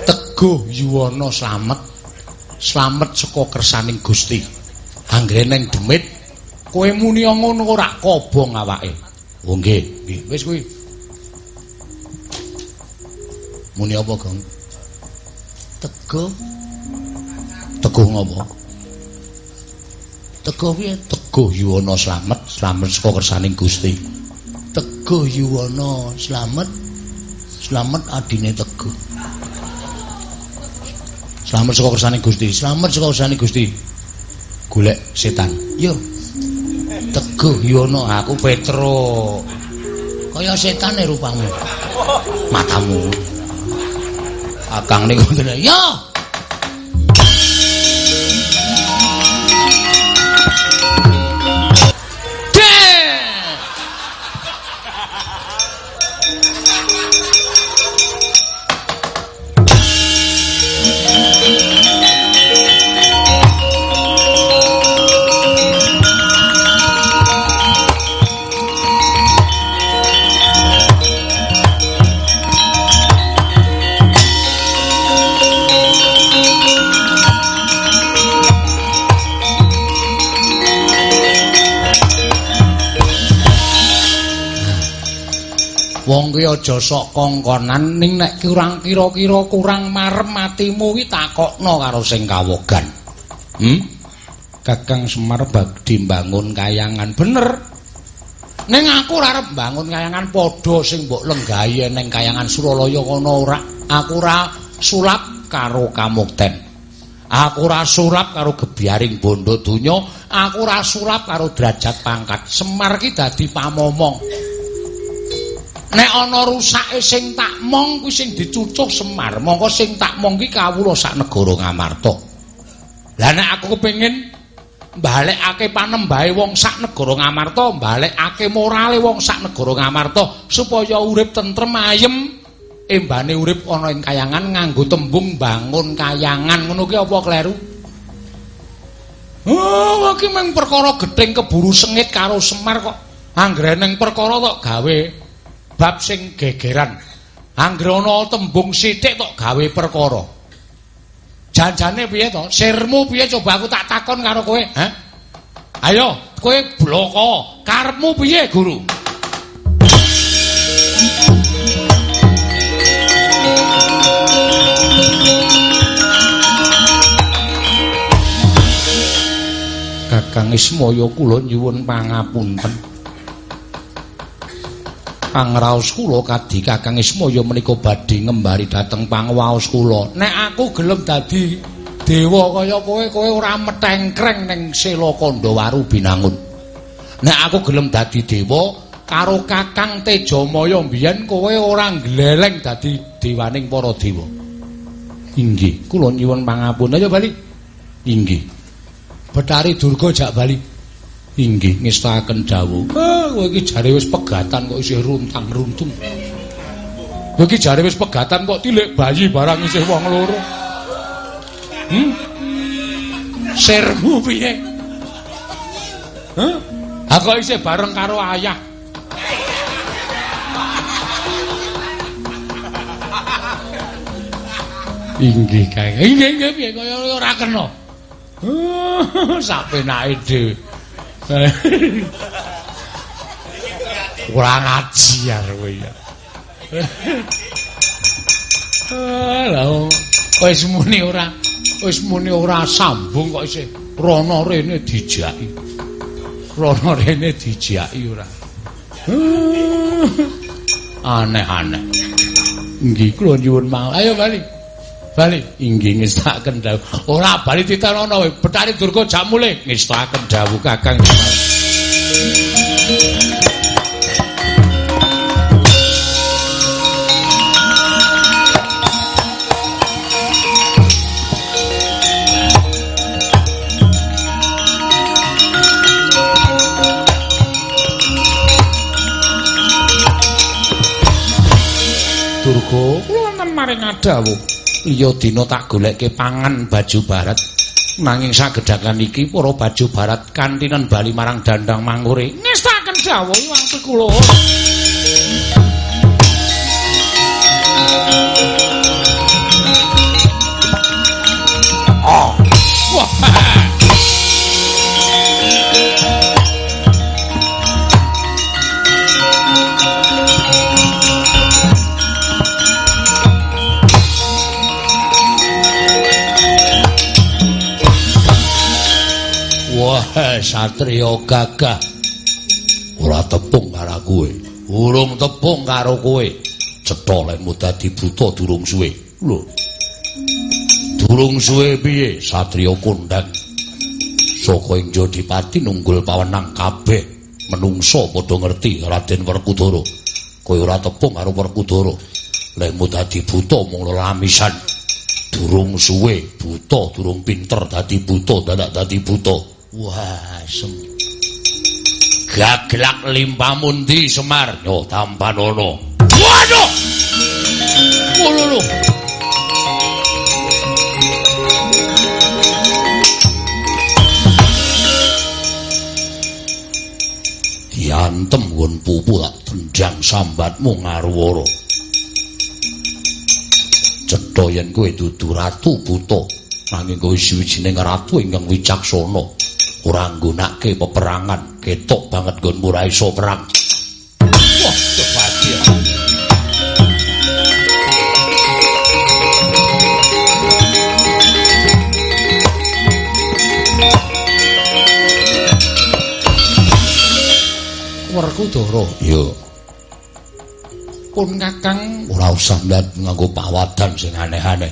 Teguh yuwana slamet. Slamet saka kersaning Gusti. Anggeneng demit kowe muni ngono ora kobong awake. Oh nggih. Nggih, wis kuwi. Muni apa, Gong? Teguh, Teguh ngopo? teguh piye? Teguh yuwana slamet, slamet saka kersaning Gusti. Teguh yuwana slamet. Slamet adine teguh. Slamet saka kersaning Gusti. Slamet saka usane Gusti. Golek setan. Yo. Teguh yuwana aku Petro. Kaya setan rupamu. Matamu. Akang niku ngoten. Yo. Wong kuwi aja sok kongkonan ning nek kurang kira-kira kurang marem matimu kuwi takokno karo sing kawogan. Hmm? Kakang Semar badhe mbangun kayangan bener. Ning aku ora arep mbangun kayangan padha sing mbok lenggahi ning kayangan Suralaya kono ora. Aku ora sulap karo kamukten. Aku ora sulap karo gebyaring bondo donya, aku ora sulap karo derajat pangkat. Semar ki dadi pamomong. Nek ana rusake sing tak mong kuwi sing dicucuk Semar, mongko sing tak mong ki kawula sak negara Ngamarta. Lah nek aku kepengin mbalekake panembahe wong sak negara Ngamarta, mbalekake morale wong sak negara Ngamarta supaya urip tentrem ayem, embane urip ana ing kayangan nganggo tembung bangun kayangan ngono ki apa kleru? Oh, iki mung perkara gething keburu sengit karo Semar kok. Anggreneng perkara tok gawe bab sing gegeran. Anggere ana tembung sithik tok gawe perkara. Janjane piye to? Sirmu piye coba aku tak takon karo kowe, ha? Ayo, kowe bloko. Karepmu piye, Guru? Kakang Ismaya kula nyuwun pangapunten. Pangraos kula kadi Kakang Ismaya menika badhe ngembari dhateng pangwaos kula. Nek aku gelem dadi dewa kaya kowe, kowe ora metengkreng ning Sela Kandawaru binangun. Nek aku gelem dadi dewa, karo Kakang Tejamaya biyen kowe ora gleleng dadi dewaning para dewa. Inggih, kula nyuwun pangapun. Ayo bali. Inggih. Betari Durga jak bali. Inggih, ngestaken dawuh. Ah, kowe iki jare wis pegatan kok isih runtang-runtung. Kowe iki jare wis pegatan kok tilik bayi barang isih wong loro. Hmm? Sermu piye? Hah? Aku isih bareng karo ayah. Inggih, Kang. Inggih, inggih piye kaya ora kena. Sapenake dhewe. Kurang ajar kowe ya. Lah, wis muni ora, wis muni ora sambung kok isih rono rene dijaki. Rono rene dijaki ora. Aneh-aneh. Nggih, kula nyuwun mau. Ayo bali. Bali inggih ngestaken dawuh. Ora bali titanono Betari Durga jak mulih ngestaken dawuh Kakang. Durga, kula nenten maring dawuh. Iya dina tak goleke pangan baju barat. Nanging sagedakan iki para baju barat kantinen bali marang dandang mangure ngestaken dawuh wangsul kula satriya gagah. Ora tepung karo kowe. Urung tepung karo kowe. Cetha lekmu dadi buta durung suwe. Lho. Durung suwe piye, satriya kondang? Saka ing Jodipati nunggul pawenang kabeh menungso padha ngerti Raden Werkudara. Kowe ora tepung karo Werkudara. Lekmu dadi buta mung lamisan. Durung suwe, buta durung pinter dadi buta, dadak dadi buta. Wah, sem. Gaglak limpamundi Semar, yo tampanono. Waduh. Ngono Diantem won pupu tak tendang sambatmu ngaruwara. Cetha yen kowe dudu ratu buta, nanging kowe siwijining ratu ingkang wicaksana. Ora nggunakake peperangan. Ketok banget nggonmu ora iso perang. Wah kebahagia Werkudara iya pun kakang ora usah ndat nganggo pawadan sing aneh-aneh.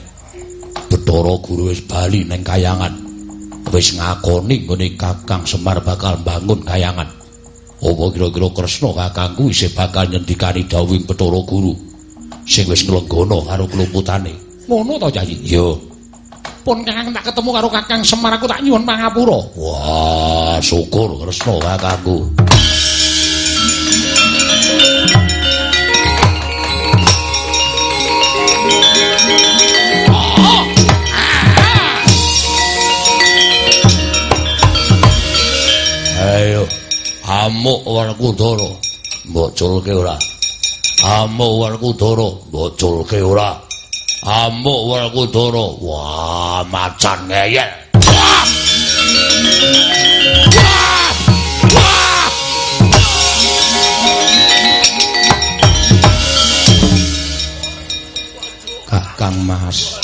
Bathara Guru wis bali ning kayangan wis ngakoni nggone Kakang Semar bakal bangun kayangan. Apa kira-kira Kresna kakangku isih bakal nyendikani dawuhing Bathara Guru sing wis nglenggono karo keluputane. Ngono ta, Yayi? Iya. Pun Kakang tak ketemu karo Kakang Semar aku tak nyuwun pangapura. Wah, syukur Kresna kakangku. Amuk Werkudara, mbok culke ora. Amuk Werkudara, mbok culke ora. Amuk Werkudara, wah macan ngeyel. Wah! Wah! Kakang Mas.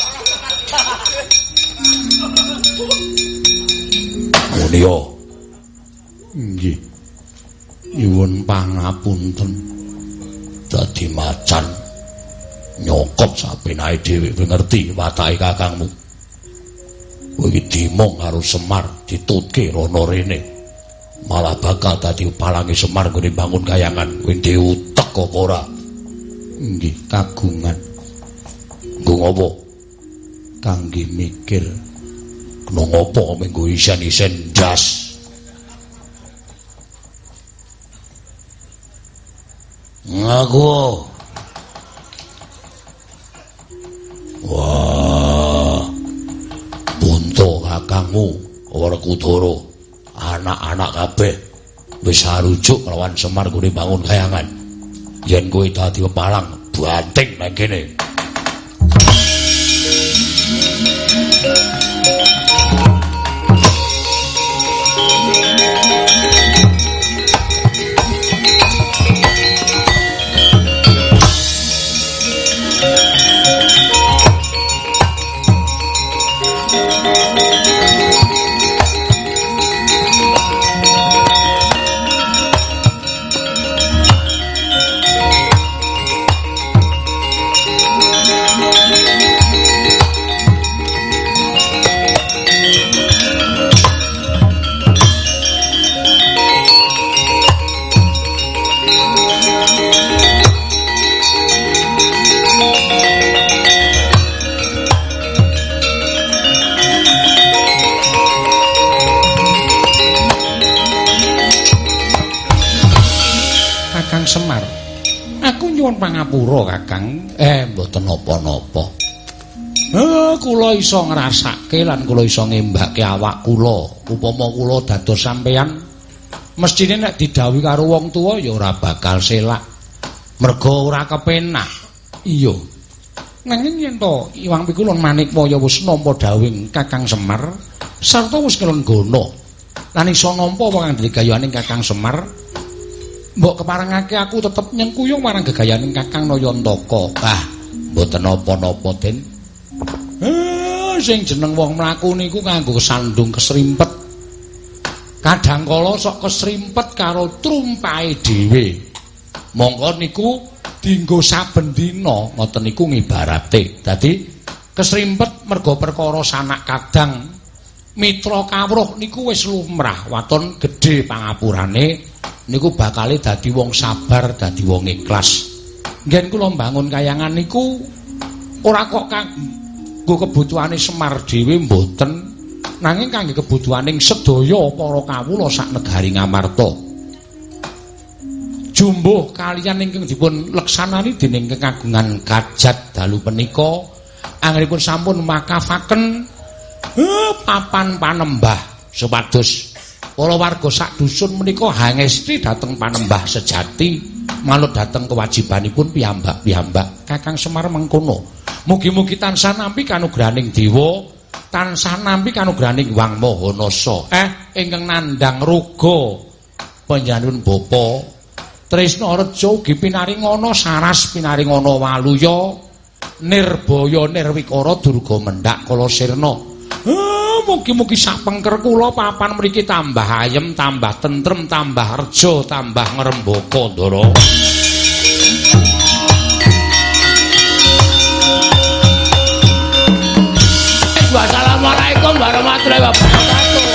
Munia. Nggih. Nyuwun pangapunten. Dadi macan nyokot sapenae dhewe ngerti watake kakangmu. Kowe iki dimong karo Semar ditutke rono rene. malah bakal dadi palangi Semar nggone bangun kayangan kuwi utek apa ora nggih kagungan nggo ngopo kangge mikir kena ngopo menggo isen-isen jas ngaku wah bunto kakangmu Werkudara anak-anak kabeh wis sarujuk lawan Semar kuwi bangun kayangan. Yen kowe dadi kepalang, banting nang kene. Pangapura Kakang. Eh mboten napa-napa. Eh kula iso ngrasake lan kula iso ngembake awak kula. Upama kula dados sampeyan mestine nek didhawuhi karo wong tuwa ya ora bakal selak. Mergo ora kepenak. Iya. Nanging yen to Iwang Pikulun Manikmaya wis nampa dawing Kakang Semar sarta wis kelenggono lan iso nampa wong kang Kakang Semar mbok keparengake aku tetep nyengkuyung marang gegayaning Kakang Nayantaka. Ah, mboten napa-napa, Den. Eh, sing jeneng wong mlaku niku nganggo sandung kesrimpet. Kadang kala sok kesrimpet karo trumpahe dhewe. Monggo niku dienggo saben dina, ngoten niku ngibarate. Dadi kesrimpet mergo perkara sanak kadang mitra kawruh niku wis lumrah, waton gedhe pangapurane. Niku bakal dadi wong sabar, dadi wong ikhlas. Ngen kula mbangun kayangan niku ora kok kanggo kebutuhane Semar dhewe mboten, nanging kangge kebutuhaning sedaya para kawula sak negari Ngamarta. Jumbuh kalian ingkang dipun leksanani dening kekagungan Kajat dalu menika anggenipun sampun makafaken eh, papan panembah supados para warga sak dusun menika hangesti dhateng panembah sejati manut dhateng kewajibanipun piyambak-piyambak. Kakang Semar mengkono mugi-mugi tansah nampi kanugraning dewa tansah nampi kanugraning Wang Mahanasa. Eh ingkang nandang ruga panjenengan bapa Trisna Reja ugi pinaringana saras pinaringana waluya nirbaya nirwikara durga mendhak kala sirna mugi-mugi sak pengker kula papan mriki tambah ayem, tambah tentrem, tambah reja, tambah ngrembaka ndara. Wassalamualaikum warahmatullahi wabarakatuh.